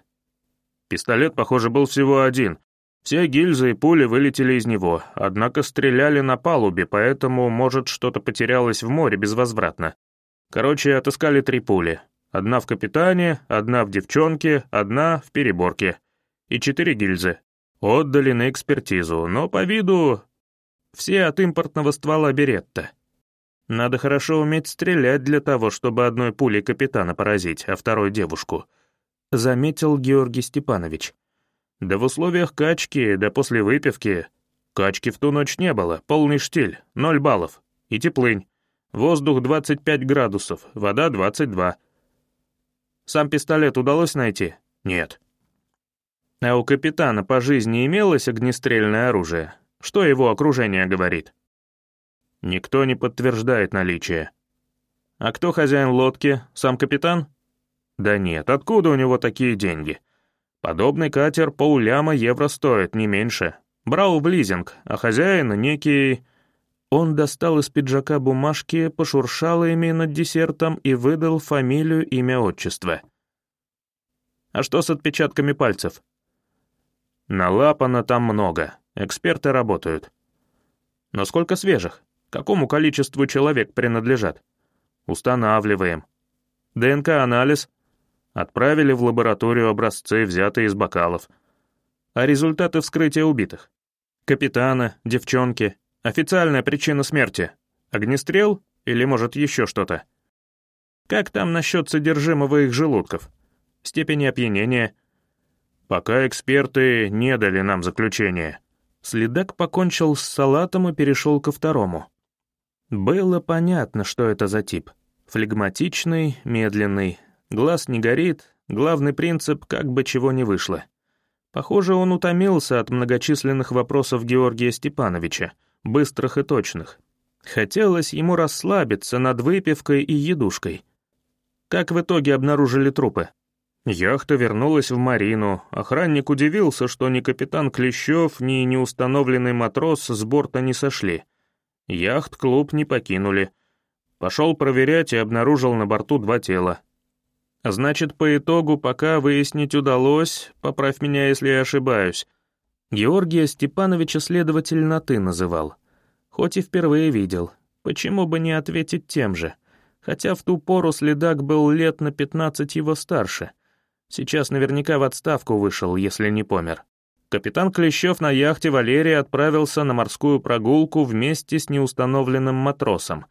S1: Пистолет, похоже, был всего один. Все гильзы и пули вылетели из него, однако стреляли на палубе, поэтому, может, что-то потерялось в море безвозвратно. Короче, отыскали три пули. Одна в капитане, одна в девчонке, одна в переборке. И четыре гильзы. Отдали на экспертизу, но по виду все от импортного ствола Беретта. Надо хорошо уметь стрелять для того, чтобы одной пулей капитана поразить, а второй — девушку. Заметил Георгий Степанович. Да в условиях качки, да после выпивки. Качки в ту ночь не было, полный штиль, ноль баллов. И теплынь. Воздух 25 градусов, вода 22. Сам пистолет удалось найти? Нет. А у капитана по жизни имелось огнестрельное оружие? Что его окружение говорит? Никто не подтверждает наличие. А кто хозяин лодки? Сам капитан? Да нет, откуда у него такие деньги? Подобный катер полляма евро стоит, не меньше. Брал в лизинг, а хозяин некий... Он достал из пиджака бумажки, пошуршал ими над десертом и выдал фамилию, имя, отчество. «А что с отпечатками пальцев?» «Налапано там много. Эксперты работают». «Но сколько свежих? Какому количеству человек принадлежат?» «Устанавливаем». «ДНК-анализ?» «Отправили в лабораторию образцы, взятые из бокалов». «А результаты вскрытия убитых?» «Капитана, девчонки, Официальная причина смерти — огнестрел или, может, еще что-то? Как там насчет содержимого их желудков? Степени опьянения? Пока эксперты не дали нам заключения. Следак покончил с салатом и перешел ко второму. Было понятно, что это за тип. Флегматичный, медленный, глаз не горит, главный принцип — как бы чего не вышло. Похоже, он утомился от многочисленных вопросов Георгия Степановича — быстрых и точных. Хотелось ему расслабиться над выпивкой и едушкой. Как в итоге обнаружили трупы? Яхта вернулась в Марину. Охранник удивился, что ни капитан Клещев, ни неустановленный матрос с борта не сошли. Яхт-клуб не покинули. Пошел проверять и обнаружил на борту два тела. Значит, по итогу, пока выяснить удалось, поправь меня, если я ошибаюсь, Георгия Степановича следователь на «ты» называл. Хоть и впервые видел. Почему бы не ответить тем же? Хотя в ту пору следак был лет на пятнадцать его старше. Сейчас наверняка в отставку вышел, если не помер. Капитан Клещев на яхте «Валерия» отправился на морскую прогулку вместе с неустановленным матросом.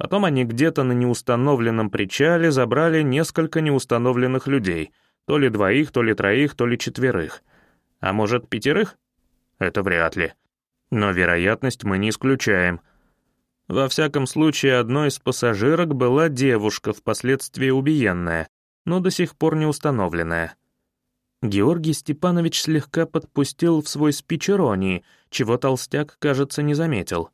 S1: Потом они где-то на неустановленном причале забрали несколько неустановленных людей, то ли двоих, то ли троих, то ли четверых. А может, пятерых? Это вряд ли. Но вероятность мы не исключаем. Во всяком случае, одной из пассажирок была девушка, впоследствии убиенная, но до сих пор не установленная. Георгий Степанович слегка подпустил в свой спич иронии, чего толстяк, кажется, не заметил.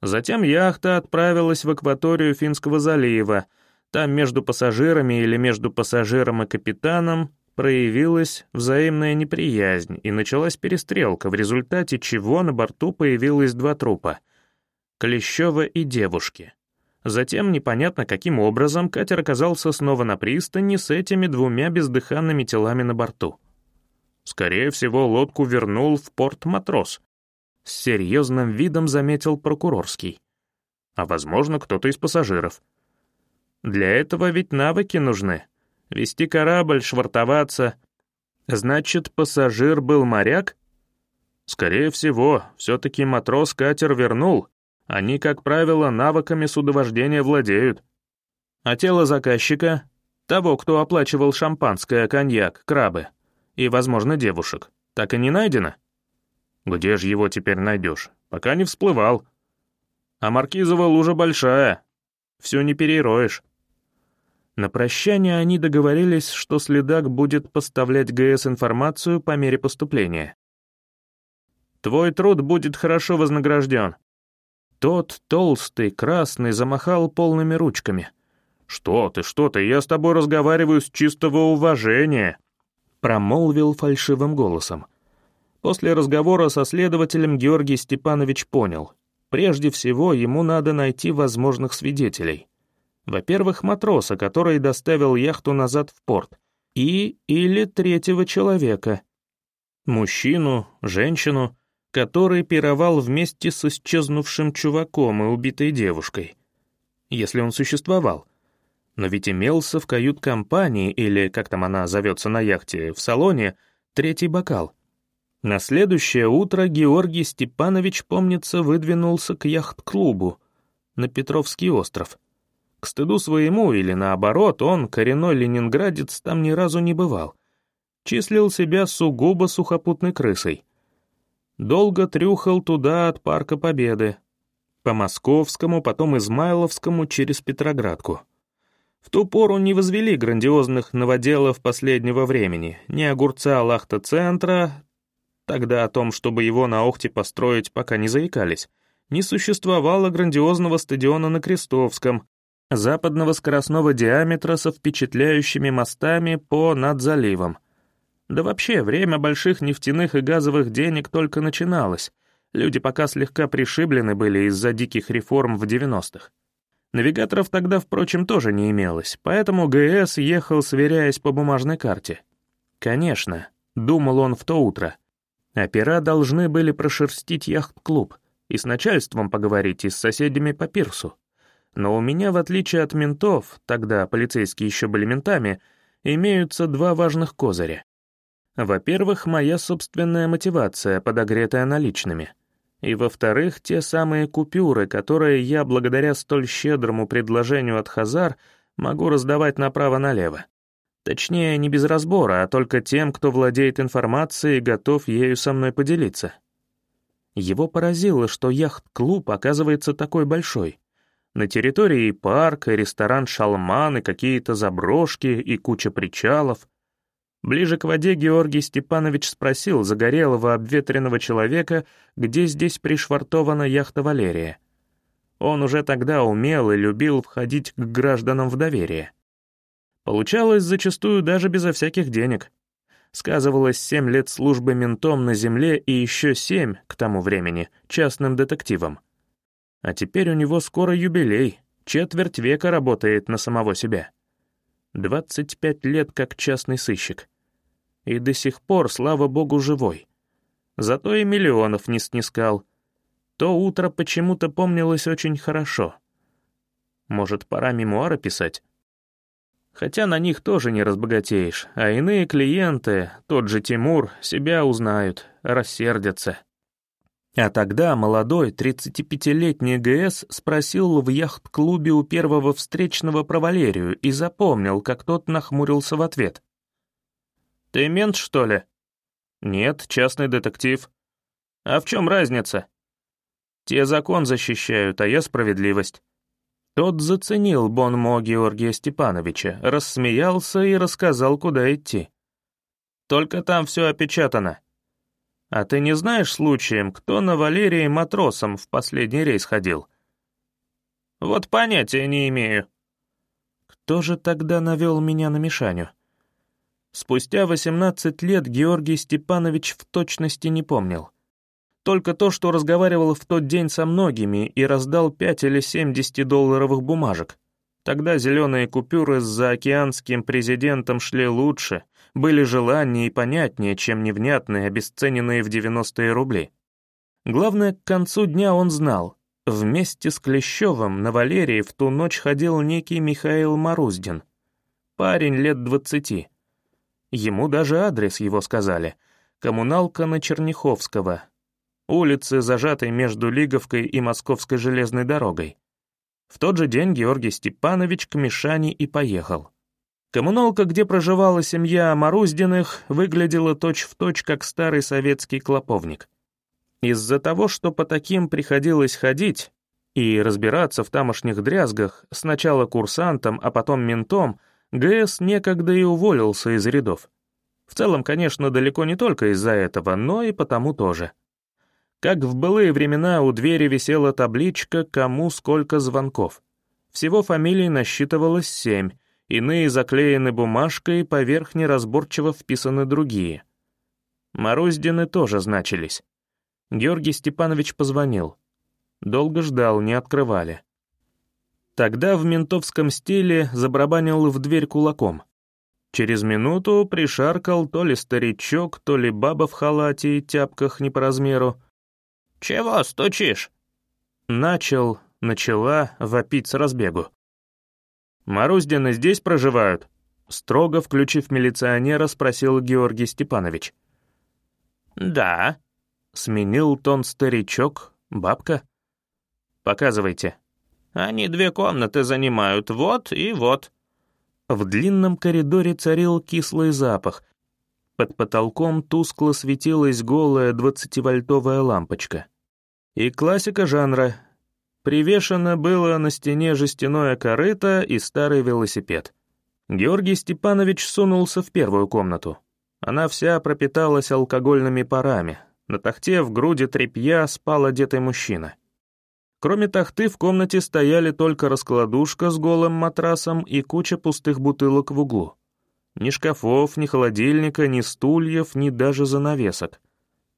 S1: Затем яхта отправилась в акваторию Финского залива. Там между пассажирами или между пассажиром и капитаном проявилась взаимная неприязнь и началась перестрелка, в результате чего на борту появилось два трупа — Клещева и девушки. Затем, непонятно каким образом, катер оказался снова на пристани с этими двумя бездыханными телами на борту. Скорее всего, лодку вернул в порт матрос. С серьезным видом заметил прокурорский. А, возможно, кто-то из пассажиров. Для этого ведь навыки нужны. Вести корабль, швартоваться. Значит, пассажир был моряк? Скорее всего, все-таки матрос катер вернул, они, как правило, навыками судовождения владеют. А тело заказчика, того, кто оплачивал шампанское, коньяк, крабы и, возможно, девушек, так и не найдено? Где же его теперь найдешь? Пока не всплывал. А маркизова лужа большая. Все не перероешь. На прощание они договорились, что следак будет поставлять ГС информацию по мере поступления. «Твой труд будет хорошо вознагражден», тот, толстый, красный, замахал полными ручками. «Что ты, что ты, я с тобой разговариваю с чистого уважения», промолвил фальшивым голосом. После разговора со следователем Георгий Степанович понял. Прежде всего, ему надо найти возможных свидетелей. Во-первых, матроса, который доставил яхту назад в порт, и или третьего человека. Мужчину, женщину, который пировал вместе с исчезнувшим чуваком и убитой девушкой. Если он существовал. Но ведь имелся в кают-компании, или, как там она зовется на яхте, в салоне, третий бокал. На следующее утро Георгий Степанович, помнится, выдвинулся к яхт-клубу на Петровский остров. К стыду своему, или наоборот, он, коренной ленинградец, там ни разу не бывал. Числил себя сугубо сухопутной крысой. Долго трюхал туда от Парка Победы. По Московскому, потом Измайловскому через Петроградку. В ту пору не возвели грандиозных новоделов последнего времени, ни огурца Лахта-центра, тогда о том, чтобы его на Охте построить, пока не заикались, не существовало грандиозного стадиона на Крестовском, западного скоростного диаметра со впечатляющими мостами по над заливом — да вообще, время больших нефтяных и газовых денег только начиналось. Люди пока слегка пришиблены были из-за диких реформ в 90-х. Навигаторов тогда, впрочем, тоже не имелось, поэтому ГС ехал, сверяясь по бумажной карте. Конечно, думал он в то утро. Опера должны были прошерстить яхт-клуб и с начальством поговорить, и с соседями по пирсу. Но у меня, в отличие от ментов, тогда полицейские еще были ментами, имеются два важных козыря. Во-первых, моя собственная мотивация, подогретая наличными. И во-вторых, те самые купюры, которые я, благодаря столь щедрому предложению от Хазар, могу раздавать направо-налево. Точнее, не без разбора, а только тем, кто владеет информацией и готов ею со мной поделиться. Его поразило, что яхт-клуб оказывается такой большой. На территории и парк, и ресторан «Шалман», и какие-то заброшки, и куча причалов — Ближе к воде Георгий Степанович спросил загорелого обветренного человека, где здесь пришвартована яхта «Валерия». Он уже тогда умел и любил входить к гражданам в доверие. Получалось зачастую даже безо всяких денег. Сказывалось семь лет службы ментом на земле и еще семь, к тому времени, частным детективом. А теперь у него скоро юбилей, четверть века работает на самого себя. 25 лет как частный сыщик. И до сих пор, слава богу, живой. Зато и миллионов не снискал. То утро почему-то помнилось очень хорошо. Может, пора мемуары писать? Хотя на них тоже не разбогатеешь, а иные клиенты, тот же Тимур, себя узнают, рассердятся. А тогда молодой 35-летний ГС спросил в яхт-клубе у первого встречного про Валерию и запомнил, как тот нахмурился в ответ. «Ты мент, что ли?» «Нет, частный детектив». «А в чем разница?» «Те закон защищают, а я справедливость». Тот заценил бонмо Георгия Степановича, рассмеялся и рассказал, куда идти. Только там все опечатано. А ты не знаешь случаем, кто на Валерии матросом в последний рейс ходил? Вот понятия не имею. Кто же тогда навел меня на Мишаню? Спустя 18 лет Георгий Степанович в точности не помнил. Только то, что разговаривал в тот день со многими и раздал 5 или 7 10-долларовых бумажек. Тогда зеленые купюры с заокеанским президентом шли лучше, были желаннее и понятнее, чем невнятные, обесцененные в 90-е рубли. Главное, к концу дня он знал. Вместе с Клещевым на Валерии в ту ночь ходил некий Михаил Маруздин. Парень лет двадцати. Ему даже адрес его сказали. Коммуналка на Черняховского. Улицы, зажатой между Лиговкой и Московской железной дорогой. В тот же день Георгий Степанович к Мишане и поехал. Коммуналка, где проживала семья Маруздиных, выглядела точь-в-точь, точь, как старый советский клоповник. Из-за того, что по таким приходилось ходить и разбираться в тамошних дрязгах, сначала курсантом, а потом ментом, ГС некогда и уволился из рядов. В целом, конечно, далеко не только из-за этого, но и потому тоже. Как в былые времена у двери висела табличка «Кому сколько звонков». Всего фамилий насчитывалось семь, иные заклеены бумажкой, поверх неразборчиво вписаны другие. Мороздины тоже значились. Георгий Степанович позвонил. Долго ждал, не открывали. Тогда в ментовском стиле забарабанил в дверь кулаком. Через минуту пришаркал то ли старичок, то ли баба в халате и тяпках не по размеру, «Чего стучишь?» Начал, начала вопить с разбегу. «Маруздины здесь проживают?» Строго включив милиционера, спросил Георгий Степанович. «Да», — сменил тон старичок, бабка. «Показывайте». «Они две комнаты занимают, вот и вот». В длинном коридоре царил кислый запах, под потолком тускло светилась голая двадцативольтовая лампочка. И классика жанра. Привешено было на стене жестяное корыто и старый велосипед. Георгий Степанович сунулся в первую комнату. Она вся пропиталась алкогольными парами. На тахте в груди тряпья спал одетый мужчина. Кроме тахты в комнате стояли только раскладушка с голым матрасом и куча пустых бутылок в углу. Ни шкафов, ни холодильника, ни стульев, ни даже занавесок.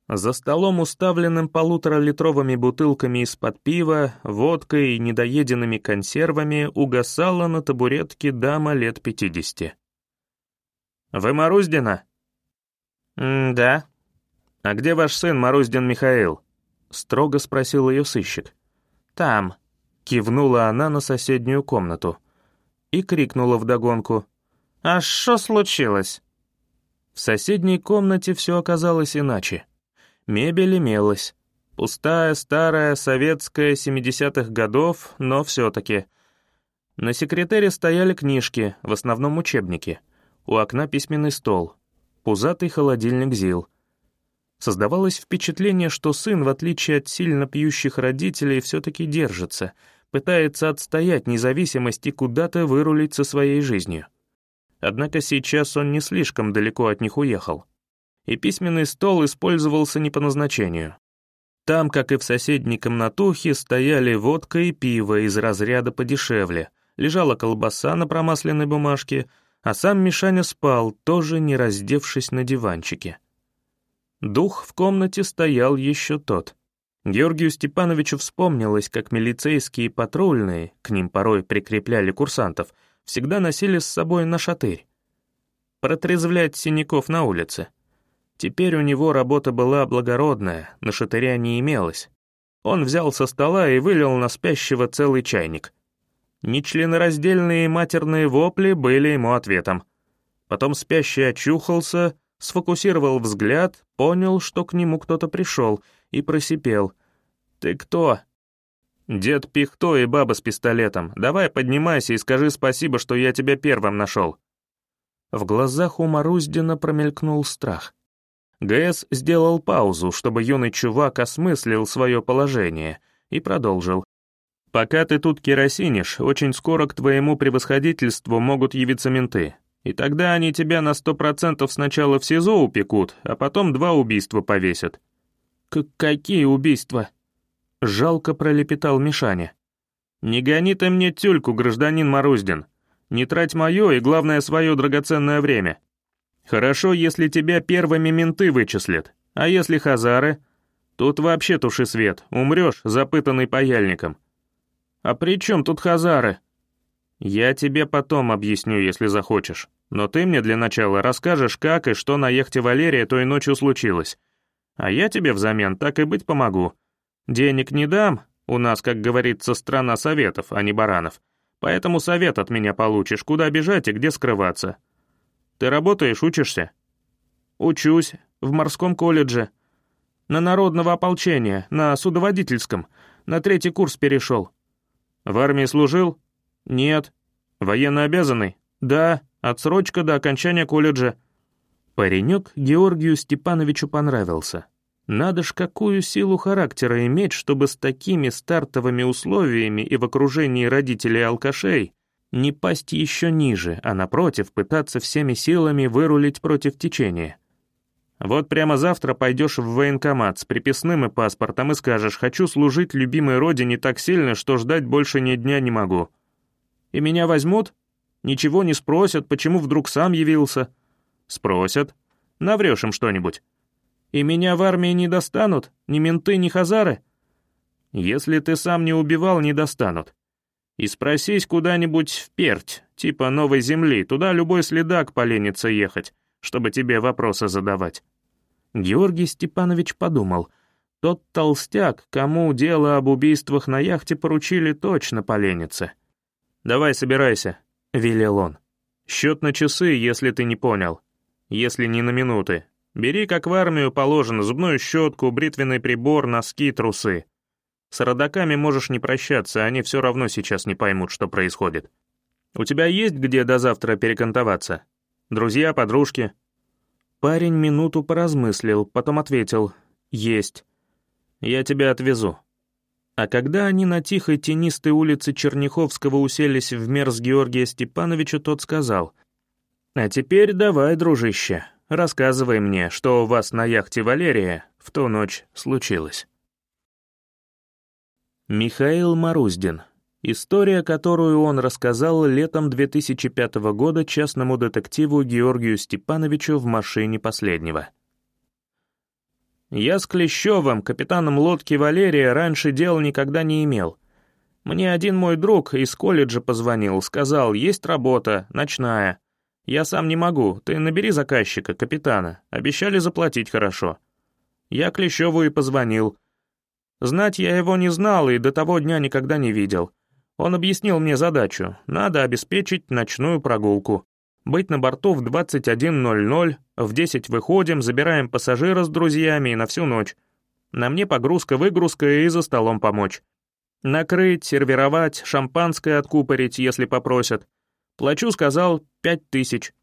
S1: За столом, уставленным полуторалитровыми бутылками из-под пива, водкой и недоеденными консервами, угасала на табуретке дама лет пятидесяти. «Вы Маруздина?» «Да». «А где ваш сын, Маруздин Михаил?» — строго спросил ее сыщик. «Там», — кивнула она на соседнюю комнату и крикнула вдогонку. «А что случилось?» В соседней комнате все оказалось иначе. Мебель имелась. Пустая, старая, советская, 70-х годов, но все-таки. На секретаре стояли книжки, в основном учебники. У окна письменный стол. Пузатый холодильник ЗИЛ. Создавалось впечатление, что сын, в отличие от сильно пьющих родителей, все-таки держится, пытается отстоять независимость и куда-то вырулить со своей жизнью. Однако сейчас он не слишком далеко от них уехал. И письменный стол использовался не по назначению. Там, как и в соседней комнатухе, стояли водка и пиво из разряда подешевле, лежала колбаса на промасленной бумажке, а сам Мишаня спал, тоже не раздевшись на диванчике. Дух в комнате стоял еще тот. Георгию Степановичу вспомнилось, как милицейские патрульные, к ним порой прикрепляли курсантов — всегда носили с собой на шатырь. Протрезвлять синяков на улице. Теперь у него работа была благородная, на шатыря не имелось. Он взял со стола и вылил на спящего целый чайник. Нечленораздельные матерные вопли были ему ответом. Потом спящий очухался, сфокусировал взгляд, понял, что к нему кто-то пришел, и просипел. «Ты кто?» «Дед Пихто и баба с пистолетом, давай поднимайся и скажи спасибо, что я тебя первым нашел». В глазах у Маруздина промелькнул страх. ГС сделал паузу, чтобы юный чувак осмыслил свое положение, и продолжил. «Пока ты тут керосинишь, очень скоро к твоему превосходительству могут явиться менты. И тогда они тебя на сто процентов сначала в СИЗО упекут, а потом два убийства повесят».
S2: К «Какие убийства?» Жалко пролепетал Мишаня.
S1: «Не гони ты мне тюльку, гражданин Мороздин. Не трать мое и, главное, свое драгоценное время. Хорошо, если тебя первыми менты вычислят, а если хазары? Тут вообще туши свет, умрешь, запытанный паяльником». «А при чем тут хазары?» «Я тебе потом объясню, если захочешь. Но ты мне для начала расскажешь, как и что на яхте Валерия той ночью случилось. А я тебе взамен так и быть помогу. Денег не дам, у нас, как говорится, страна советов, а не баранов. Поэтому совет от меня получишь, куда бежать и где скрываться. Ты работаешь, учишься?»
S2: «Учусь, в морском колледже. На народного ополчения, на судоводительском. На третий курс перешел».
S1: «В армии служил?»
S2: «Нет».
S1: «Военно обязанный?»
S2: «Да, отсрочка до окончания колледжа».
S1: Паренек Георгию Степановичу понравился. Надо ж какую силу характера иметь, чтобы с такими стартовыми условиями и в окружении родителей-алкашей не пасть еще ниже, а напротив пытаться всеми силами вырулить против течения. Вот прямо завтра пойдешь в военкомат с приписным и паспортом и скажешь «хочу служить любимой родине так сильно, что ждать больше ни дня не могу».
S2: И меня возьмут? Ничего не спросят, почему вдруг сам явился?
S1: Спросят. Наврешь им что-нибудь.
S2: И меня в армии не достанут? Ни менты, ни хазары?
S1: Если ты сам не убивал, не достанут. И спросись куда-нибудь в Перть, типа Новой Земли, туда любой следак поленится ехать, чтобы тебе вопросы задавать.
S2: Георгий Степанович подумал, тот толстяк, кому дело об убийствах на яхте поручили, точно поленится.
S1: «Давай, собирайся», — велел он. «Счет на часы, если ты не понял. Если не на минуты. Бери, как в армию положено, зубную щетку, бритвенный прибор, носки, трусы. С родаками можешь не прощаться, они все равно сейчас не поймут, что происходит. У тебя есть где до завтра перекантоваться? Друзья, подружки?»
S2: Парень минуту поразмыслил, потом ответил «Есть». «Я тебя отвезу». А когда они на тихой тенистой улице Черняховского уселись в мерз Георгия Степановича, тот сказал, «А теперь давай, дружище, рассказывай мне, что у вас на яхте Валерия в ту ночь случилось». Михаил Маруздин. История, которую он рассказал летом 2005 года частному детективу Георгию Степановичу в машине последнего. Я с Клещевым, капитаном лодки Валерия, раньше дел никогда не имел. Мне один мой друг из колледжа позвонил, сказал, есть работа, ночная. Я сам не могу, ты набери заказчика, капитана, обещали заплатить хорошо. Я Клещеву и позвонил. Знать я его не знал и до того дня никогда не видел. Он объяснил мне задачу, надо обеспечить ночную прогулку. Быть на борту в 21.00, в 10 выходим, забираем пассажира с друзьями и на всю ночь. На мне погрузка-выгрузка и за столом помочь. Накрыть, сервировать, шампанское откупорить, если попросят. Плачу, сказал, пять тысяч.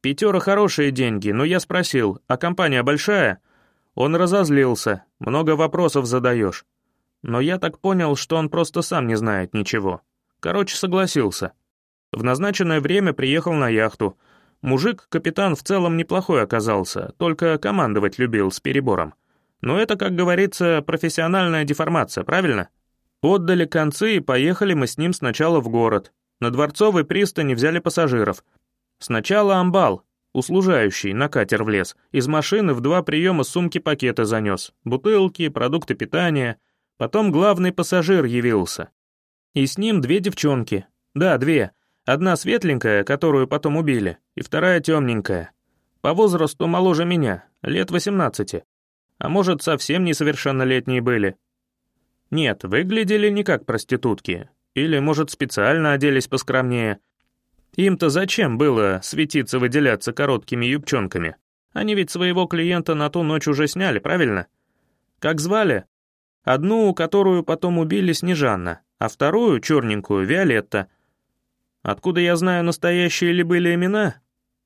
S2: Пятера хорошие деньги, но я спросил, а компания большая? Он разозлился, много вопросов задаешь. Но я так понял, что он просто сам не знает ничего. Короче, согласился. В назначенное время приехал на яхту. Мужик-капитан в целом неплохой оказался, только командовать любил с перебором. Но это, как говорится, профессиональная деформация, правильно? Отдали концы и поехали мы с ним сначала в город. На Дворцовой пристани взяли пассажиров. Сначала амбал, услужающий, на катер влез. Из машины в два приема сумки-пакеты занес. Бутылки, продукты питания. Потом главный пассажир явился. И с ним две девчонки. Да, две. Одна светленькая, которую потом убили, и вторая темненькая. По возрасту моложе меня, лет 18. А может, совсем несовершеннолетние были. Нет, выглядели не как проститутки. Или, может, специально оделись поскромнее. Им-то зачем было светиться-выделяться короткими юбчонками? Они ведь своего клиента на ту ночь уже сняли, правильно? Как звали? Одну, которую потом убили, Снежанна, а вторую, черненькую, Виолетта — Откуда я знаю, настоящие ли были имена?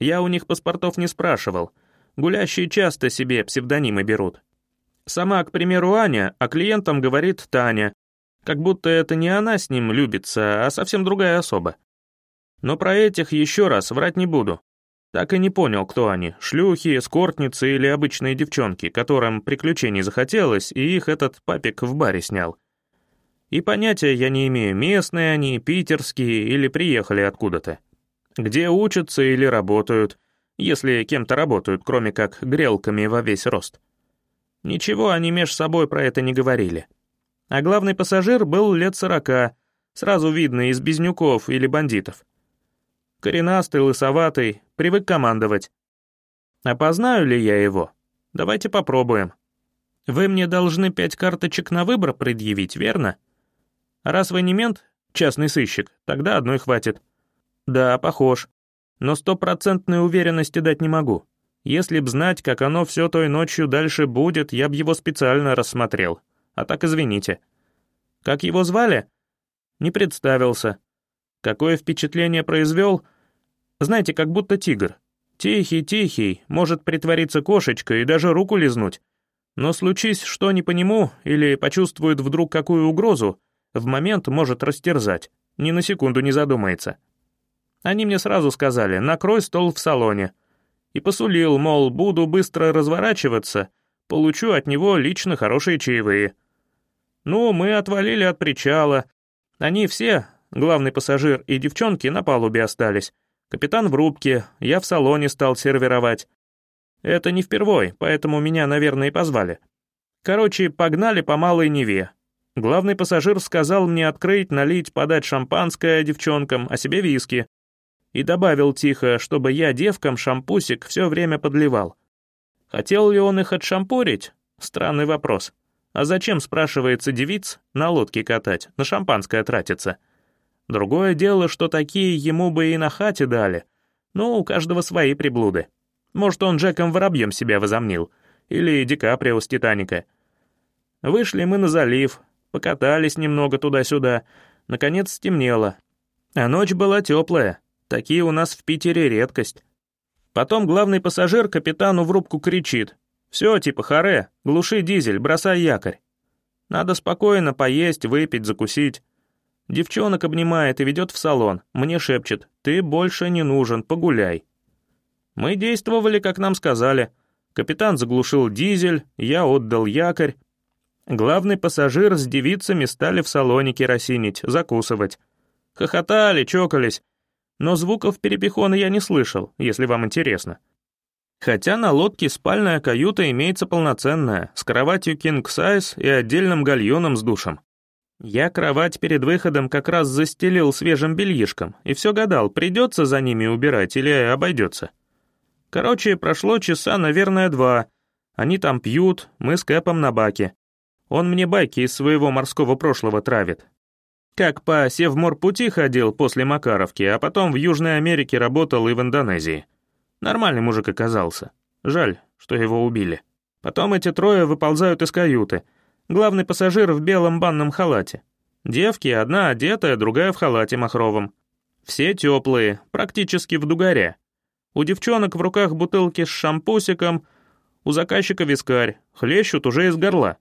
S2: Я у них паспортов не спрашивал. Гулящие часто себе псевдонимы берут. Сама, к примеру, Аня, а клиентам говорит Таня. Как будто это не она с ним любится, а совсем другая особа. Но про этих еще раз врать не буду. Так и не понял, кто они, шлюхи, скортницы или обычные девчонки, которым приключений захотелось, и их этот папик в баре снял. И понятия я не имею, местные они, питерские или приехали откуда-то. Где учатся или работают, если кем-то работают, кроме как грелками во весь рост. Ничего они меж собой про это не говорили. А главный пассажир был лет сорока, сразу видно из безнюков или бандитов. Коренастый, лысоватый, привык командовать. Опознаю ли я его? Давайте попробуем. Вы мне должны пять карточек на выбор предъявить, верно? Раз вы не мент, частный сыщик, тогда одной хватит. Да, похож. Но стопроцентной уверенности дать не могу. Если б знать, как оно все той ночью дальше будет, я б его специально рассмотрел. А так извините. Как его звали? Не представился. Какое впечатление произвел? Знаете, как будто тигр. Тихий-тихий, может притвориться кошечкой и даже руку лизнуть. Но случись что не по нему или почувствует вдруг какую угрозу, в момент может растерзать, ни на секунду не задумается. Они мне сразу сказали «накрой стол в салоне», и посулил, мол, буду быстро разворачиваться, получу от него лично хорошие чаевые. Ну, мы отвалили от причала. Они все, главный пассажир и девчонки, на палубе остались. Капитан в рубке, я в салоне стал сервировать. Это не впервой, поэтому меня, наверное, и позвали. Короче, погнали по Малой Неве. Главный пассажир сказал мне открыть, налить, подать шампанское девчонкам, а себе виски. И добавил тихо, чтобы я девкам шампусик все время подливал. Хотел ли он их отшампурить? Странный вопрос. А зачем, спрашивается девиц, на лодке катать, на шампанское тратиться? Другое дело, что такие ему бы и на хате дали. Но у каждого свои приблуды. Может, он Джеком Воробьем себя возомнил. Или Ди Каприо с «Титаника». Вышли мы на залив, покатались немного туда-сюда. Наконец стемнело. А ночь была теплая. Такие у нас в Питере редкость. Потом главный пассажир капитану в рубку кричит. «Все, типа харе, глуши дизель, бросай якорь». Надо спокойно поесть, выпить, закусить. Девчонок обнимает и ведет в салон. Мне шепчет, ты больше не нужен, погуляй. Мы действовали, как нам сказали. Капитан заглушил дизель, я отдал якорь. Главный пассажир с девицами стали в салоне керосинить, закусывать. Хохотали, чокались. Но звуков перепихона я не слышал, если вам интересно. Хотя на лодке спальная каюта имеется полноценная, с кроватью king size и отдельным гальоном с душем. Я кровать перед выходом как раз застелил свежим бельишком и все гадал, придется за ними убирать или обойдется. Короче, прошло часа, наверное, два. Они там пьют, мы с Кэпом на баке. Он мне байки из своего морского прошлого травит. Как по Севморпути ходил после Макаровки, а потом в Южной Америке работал и в Индонезии. Нормальный мужик оказался. Жаль, что его убили. Потом эти трое выползают из каюты — Главный пассажир в белом банном халате. Девки, одна одетая, другая в халате махровом. Все теплые, практически в дугаре. У девчонок в руках бутылки с шампусиком, у заказчика вискарь, хлещут уже из горла.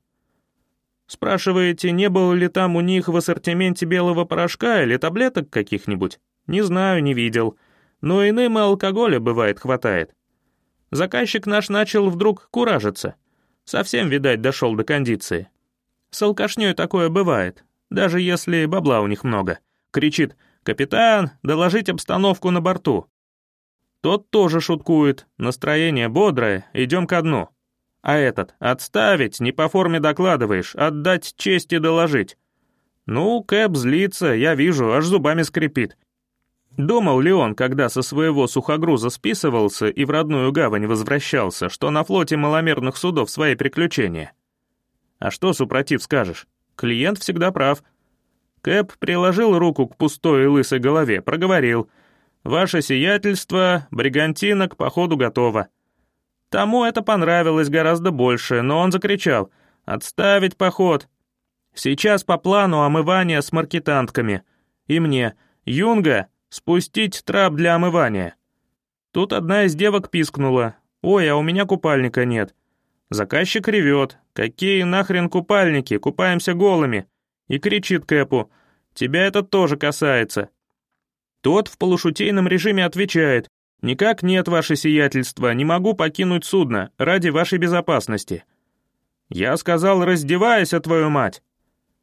S2: Спрашиваете, не было ли там у них в ассортименте белого порошка или таблеток каких-нибудь? Не знаю, не видел. Но иным и алкоголя, бывает, хватает. Заказчик наш начал вдруг куражиться. Совсем, видать, дошел до кондиции. С алкашнёй такое бывает, даже если бабла у них много. Кричит «Капитан, доложить обстановку на борту». Тот тоже шуткует, настроение бодрое, идем ко дну. А этот «Отставить, не по форме докладываешь, отдать честь и доложить». Ну, Кэп злится, я вижу, аж зубами скрипит. Думал ли он, когда со своего сухогруза списывался и в родную гавань возвращался, что на флоте маломерных судов свои приключения? А что, супротив, скажешь? Клиент всегда прав. Кэп приложил руку к пустой и лысой голове, проговорил. «Ваше сиятельство, бригантина к походу готова». Тому это понравилось гораздо больше, но он закричал «Отставить поход!» «Сейчас по плану омывания с маркетантками». И мне «Юнга, спустить трап для омывания». Тут одна из девок пискнула «Ой, а у меня купальника нет». Заказчик ревет. «Какие нахрен купальники? Купаемся голыми!» И кричит Кэпу. «Тебя это тоже касается!» Тот в полушутейном режиме отвечает, «Никак нет, ваше сиятельство, не могу покинуть судно, ради вашей безопасности». Я сказал, раздевайся, твою мать.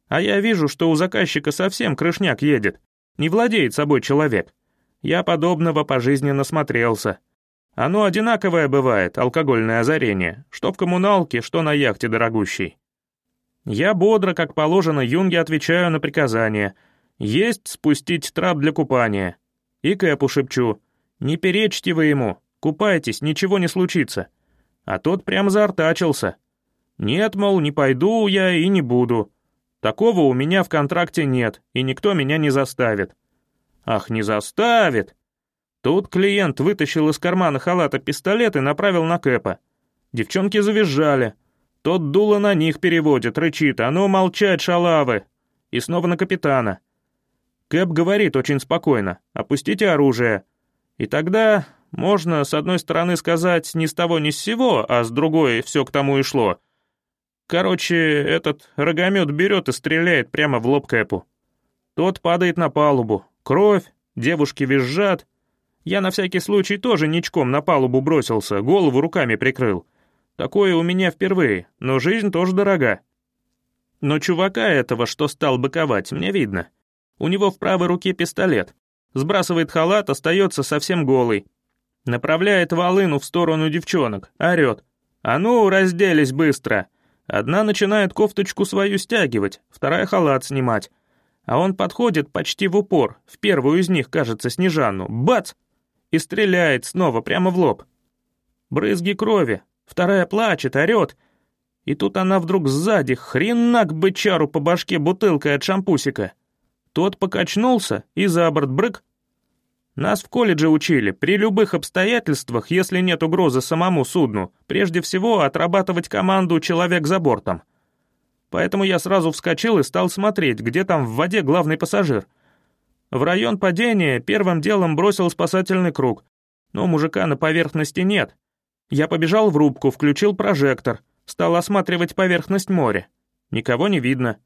S2: А я вижу, что у заказчика совсем крышняк едет, не владеет собой человек. Я подобного пожизненно смотрелся. Оно одинаковое бывает, алкогольное озарение, что в коммуналке, что на яхте дорогущей. Я бодро, как положено, юнге отвечаю на приказание. Есть спустить трап для купания. И Кэпу шепчу. Не перечьте вы ему, купайтесь, ничего не случится. А тот прям заортачился. Нет, мол, не пойду я и не буду. Такого у меня в контракте нет, и никто меня не заставит. Ах, не заставит! Тут клиент вытащил из кармана халата пистолет и направил на Кэпа. Девчонки завизжали. Тот дуло на них переводит, рычит, а ну молчать, шалавы! И снова на капитана. Кэп говорит очень спокойно, опустите оружие. И тогда можно, с одной стороны, сказать ни с того ни с сего, а с другой все к тому и шло. Короче, этот рогомет берет и стреляет прямо в лоб Кэпу. Тот падает на палубу. Кровь, девушки визжат, я на всякий случай тоже ничком на палубу бросился, голову руками прикрыл. Такое у меня впервые, но жизнь тоже дорога. Но чувака этого, что стал быковать, мне видно. У него в правой руке пистолет. Сбрасывает халат, остается совсем голый. Направляет волыну в сторону девчонок, орёт. «А ну, разделись быстро!» Одна начинает кофточку свою стягивать, вторая халат снимать. А он подходит почти в упор, в первую из них, кажется, Снежанну. Бац! и стреляет снова прямо в лоб. Брызги крови, вторая плачет, орёт. И тут она вдруг сзади хренак бычару по башке бутылкой от шампусика. Тот покачнулся и за борт брык. Нас в колледже учили, при любых обстоятельствах, если нет угрозы самому судну, прежде всего отрабатывать команду «человек за бортом». Поэтому я сразу вскочил и стал смотреть, где там в воде главный пассажир — в район падения первым делом бросил спасательный круг, но мужика на поверхности нет. Я побежал в рубку, включил прожектор, стал осматривать поверхность моря. Никого не видно.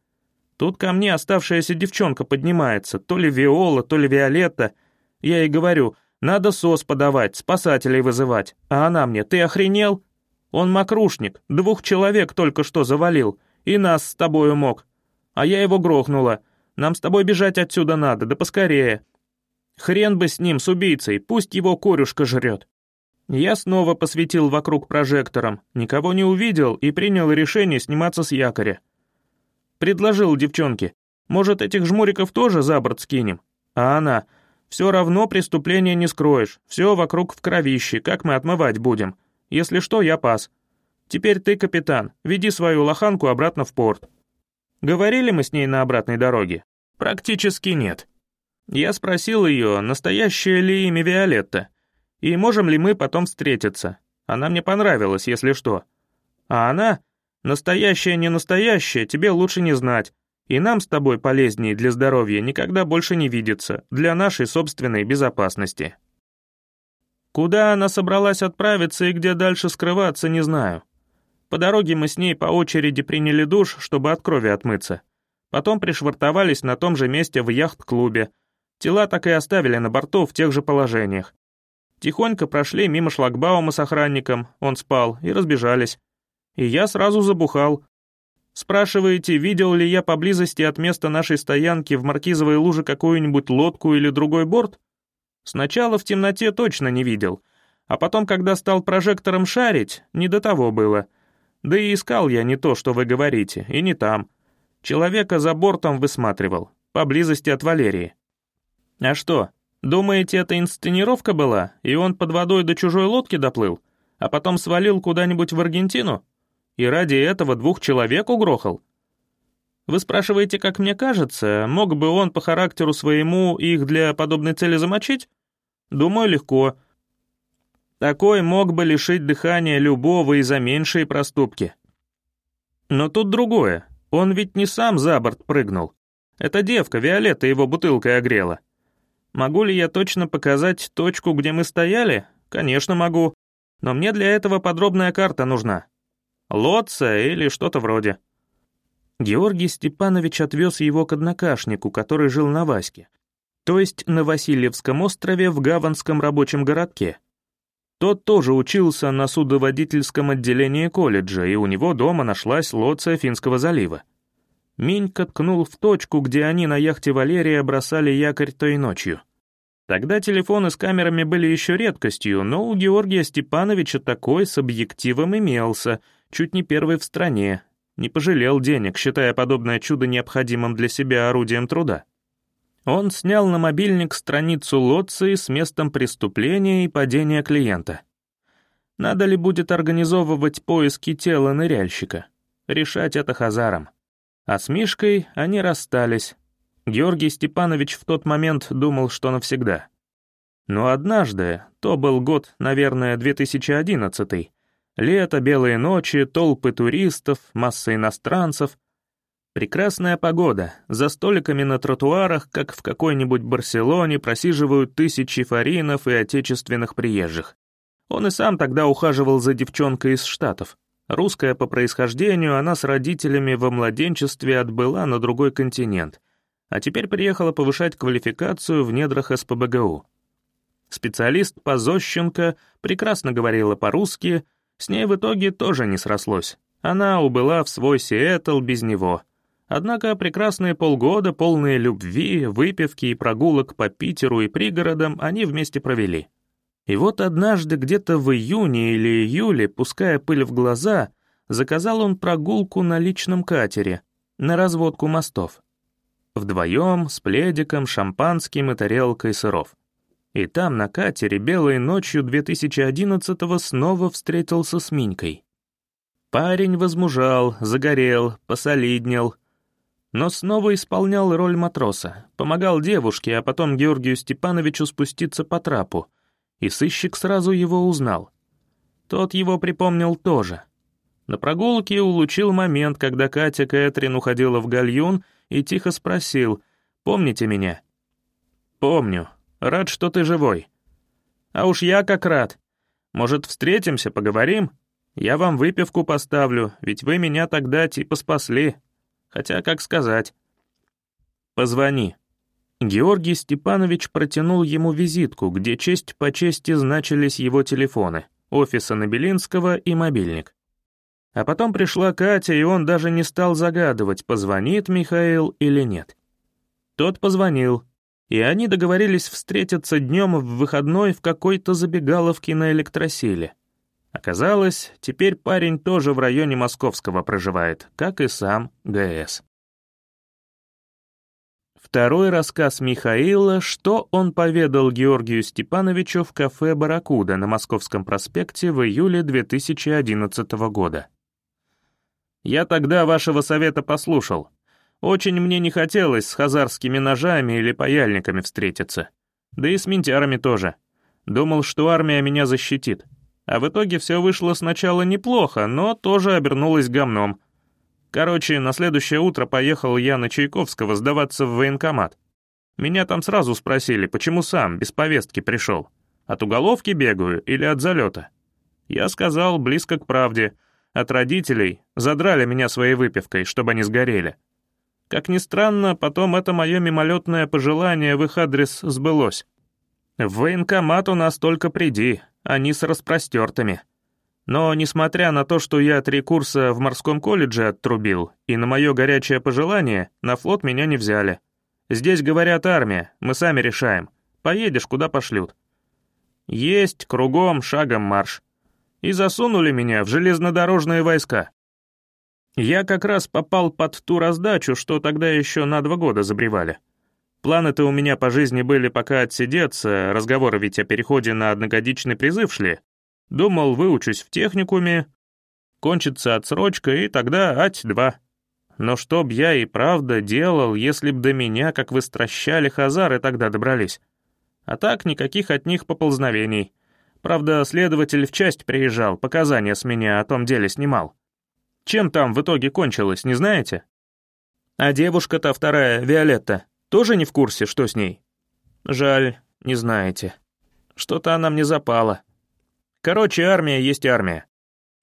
S2: Тут ко мне оставшаяся девчонка поднимается, то ли Виола, то ли Виолетта. Я ей говорю, надо сос подавать, спасателей вызывать. А она мне, ты охренел? Он мокрушник, двух человек только что завалил, и нас с тобою мог. А я его грохнула. Нам с тобой бежать отсюда надо, да поскорее. Хрен бы с ним, с убийцей, пусть его корюшка жрет. Я снова посветил вокруг прожектором, никого не увидел и принял решение сниматься с якоря. Предложил девчонке, может, этих жмуриков тоже за борт скинем? А она, все равно преступление не скроешь, все вокруг в кровище, как мы отмывать будем? Если что, я пас. Теперь ты, капитан, веди свою лоханку обратно в порт. Говорили мы с ней на обратной дороге? Практически нет. Я спросил ее, настоящее ли имя Виолетта, и можем ли мы потом встретиться. Она мне понравилась, если что. А она, настоящая не настоящая, тебе лучше не знать, и нам с тобой полезнее для здоровья никогда больше не видеться, для нашей собственной безопасности. Куда она собралась отправиться и где дальше скрываться, не знаю. По дороге мы с ней по очереди приняли душ, чтобы от крови отмыться. Потом пришвартовались на том же месте в яхт-клубе. Тела так и оставили на борту в тех же положениях. Тихонько прошли мимо шлагбаума с охранником, он спал, и разбежались. И я сразу забухал. Спрашиваете, видел ли я поблизости от места нашей стоянки в Маркизовой луже какую-нибудь лодку или другой борт? Сначала в темноте точно не видел, а потом, когда стал прожектором шарить, не до того было — да и искал я не то, что вы говорите, и не там. Человека за бортом высматривал, поблизости от Валерии. А что, думаете, это инсценировка была, и он под водой до чужой лодки доплыл, а потом свалил куда-нибудь в Аргентину? И ради этого двух человек угрохал? Вы спрашиваете, как мне кажется, мог бы он по характеру своему их для подобной цели замочить? Думаю, легко. Такой мог бы лишить дыхания любого и за меньшие проступки. Но тут другое. Он ведь не сам за борт прыгнул. Эта девка, Виолетта, его бутылкой огрела. Могу ли я точно показать точку, где мы стояли? Конечно, могу. Но мне для этого подробная карта нужна. Лотца или что-то вроде. Георгий Степанович отвез его к однокашнику, который жил на Ваське. то есть на Васильевском острове в Гаванском рабочем городке. Тот тоже учился на судоводительском отделении колледжа, и у него дома нашлась лоция Финского залива. Минька ткнул в точку, где они на яхте Валерия бросали якорь той ночью. Тогда телефоны с камерами были еще редкостью, но у Георгия Степановича такой с объективом имелся, чуть не первый в стране. Не пожалел денег, считая подобное чудо необходимым для себя орудием труда. Он снял на мобильник страницу Лоции с местом преступления и падения клиента. Надо ли будет организовывать поиски тела ныряльщика? Решать это Хазаром. А с Мишкой они расстались. Георгий Степанович в тот момент думал, что навсегда. Но однажды, то был год, наверное, 2011 лето, белые ночи, толпы туристов, масса иностранцев. Прекрасная погода, за столиками на тротуарах, как в какой-нибудь Барселоне, просиживают тысячи фаринов и отечественных приезжих. Он и сам тогда ухаживал за девчонкой из Штатов. Русская по происхождению, она с родителями во младенчестве отбыла на другой континент, а теперь приехала повышать квалификацию в недрах СПБГУ. Специалист по Зощенко прекрасно говорила по-русски, с ней в итоге тоже не срослось. Она убыла в свой Сиэтл без него. Однако прекрасные полгода, полные любви, выпивки и прогулок по Питеру и пригородам они вместе провели. И вот однажды, где-то в июне или июле, пуская пыль в глаза, заказал он прогулку на личном катере, на разводку мостов. Вдвоем, с пледиком, шампанским и тарелкой сыров. И там, на катере, белой ночью 2011-го снова встретился с Минькой. Парень возмужал, загорел, посолиднел, но снова исполнял роль матроса, помогал девушке, а потом Георгию Степановичу спуститься по трапу, и сыщик сразу его узнал. Тот его припомнил тоже. На прогулке улучил момент, когда Катя Кэтрин уходила в гальюн и тихо спросил «Помните меня?» «Помню. Рад, что ты живой». «А уж я как рад. Может, встретимся, поговорим? Я вам выпивку поставлю, ведь вы меня тогда типа спасли. Хотя, как сказать?» «Позвони», Георгий Степанович протянул ему визитку, где честь по чести значились его телефоны, офиса Набелинского и мобильник. А потом пришла Катя, и он даже не стал загадывать, позвонит Михаил или нет. Тот позвонил, и они договорились встретиться днем в выходной в какой-то забегаловке на электросиле. Оказалось, теперь парень тоже в районе Московского проживает, как и сам ГС. Второй рассказ Михаила, что он поведал Георгию Степановичу в кафе «Барракуда» на Московском проспекте в июле 2011 года. «Я тогда вашего совета послушал. Очень мне не хотелось с хазарскими ножами или паяльниками встретиться. Да и с ментярами тоже. Думал, что армия меня защитит. А в итоге все вышло сначала неплохо, но тоже обернулось гомном. Короче, на следующее утро поехал я на Чайковского сдаваться в военкомат. Меня там сразу спросили, почему сам, без повестки пришел. От уголовки бегаю или от залета? Я сказал, близко к правде. От родителей задрали меня своей выпивкой, чтобы они сгорели. Как ни странно, потом это мое мимолетное пожелание в их адрес сбылось. В военкомат у нас только приди, они с распростертыми. Но, несмотря на то, что я три курса в морском колледже оттрубил, и на мое горячее пожелание, на флот меня не взяли. Здесь, говорят, армия, мы сами решаем. Поедешь, куда пошлют. Есть, кругом, шагом марш. И засунули меня в железнодорожные войска. Я как раз попал под ту раздачу, что тогда еще на два года забревали. Планы-то у меня по жизни были пока отсидеться, разговоры ведь о переходе на одногодичный призыв шли, Думал, выучусь в техникуме, кончится отсрочка, и тогда ать-два. Но что б я и правда делал, если б до меня, как вы стращали, хазары тогда добрались? А так никаких от них поползновений. Правда, следователь в часть приезжал, показания с меня о том деле снимал. Чем там в итоге кончилось, не знаете? А девушка-то вторая, Виолетта, тоже не в курсе, что с ней? Жаль, не знаете. Что-то она мне запала. Короче, армия есть армия.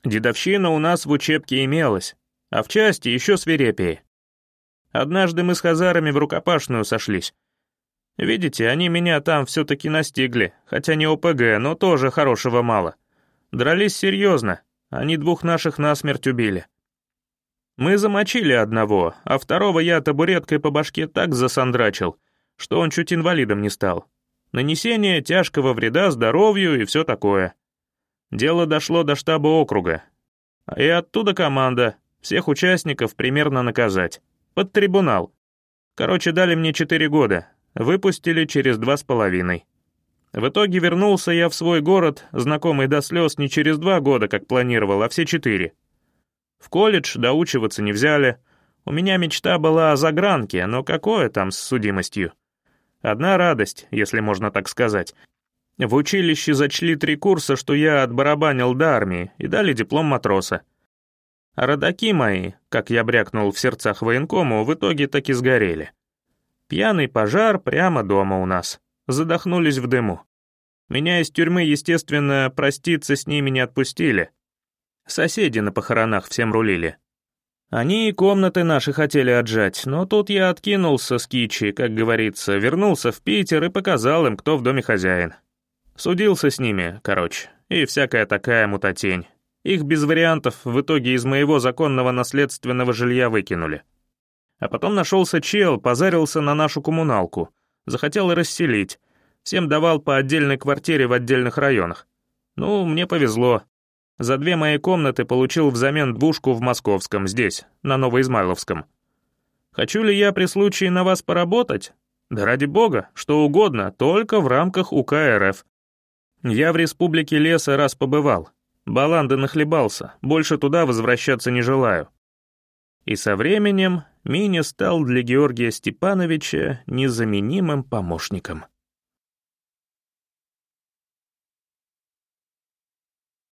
S2: Дедовщина у нас в учебке имелась, а в части еще свирепее. Однажды мы с хазарами в рукопашную сошлись. Видите, они меня там все-таки настигли, хотя не ОПГ, но тоже хорошего мало. Дрались серьезно, они двух наших насмерть убили. Мы замочили одного, а второго я табуреткой по башке так засандрачил, что он чуть инвалидом не стал. Нанесение тяжкого вреда здоровью и все такое. Дело дошло до штаба округа. И оттуда команда, всех участников примерно наказать. Под трибунал. Короче, дали мне четыре года, выпустили через два с половиной. В итоге вернулся я в свой город, знакомый до слез не через два года, как планировал, а все четыре. В колледж доучиваться не взяли. У меня мечта была о загранке, но какое там с судимостью? Одна радость, если можно так сказать. В училище зачли три курса, что я отбарабанил до армии, и дали диплом матроса. А родаки мои, как я брякнул в сердцах военкому, в итоге так и сгорели. Пьяный пожар прямо дома у нас. Задохнулись в дыму. Меня из тюрьмы, естественно, проститься с ними не отпустили. Соседи на похоронах всем рулили. Они и комнаты наши хотели отжать, но тут я откинулся с кичи, как говорится, вернулся в Питер и показал им, кто в доме хозяин. Судился с ними, короче, и всякая такая мутатень. Их без вариантов в итоге из моего законного наследственного жилья выкинули. А потом нашелся чел, позарился на нашу коммуналку. Захотел расселить. Всем давал по отдельной квартире в отдельных районах. Ну, мне повезло. За две мои комнаты получил взамен двушку в Московском, здесь, на Новоизмайловском. Хочу ли я при случае на вас поработать? Да ради бога, что угодно, только в рамках УК РФ. Я в Республике Леса раз побывал. Баланды нахлебался, больше туда возвращаться не желаю. И со временем Миня стал для Георгия Степановича незаменимым помощником.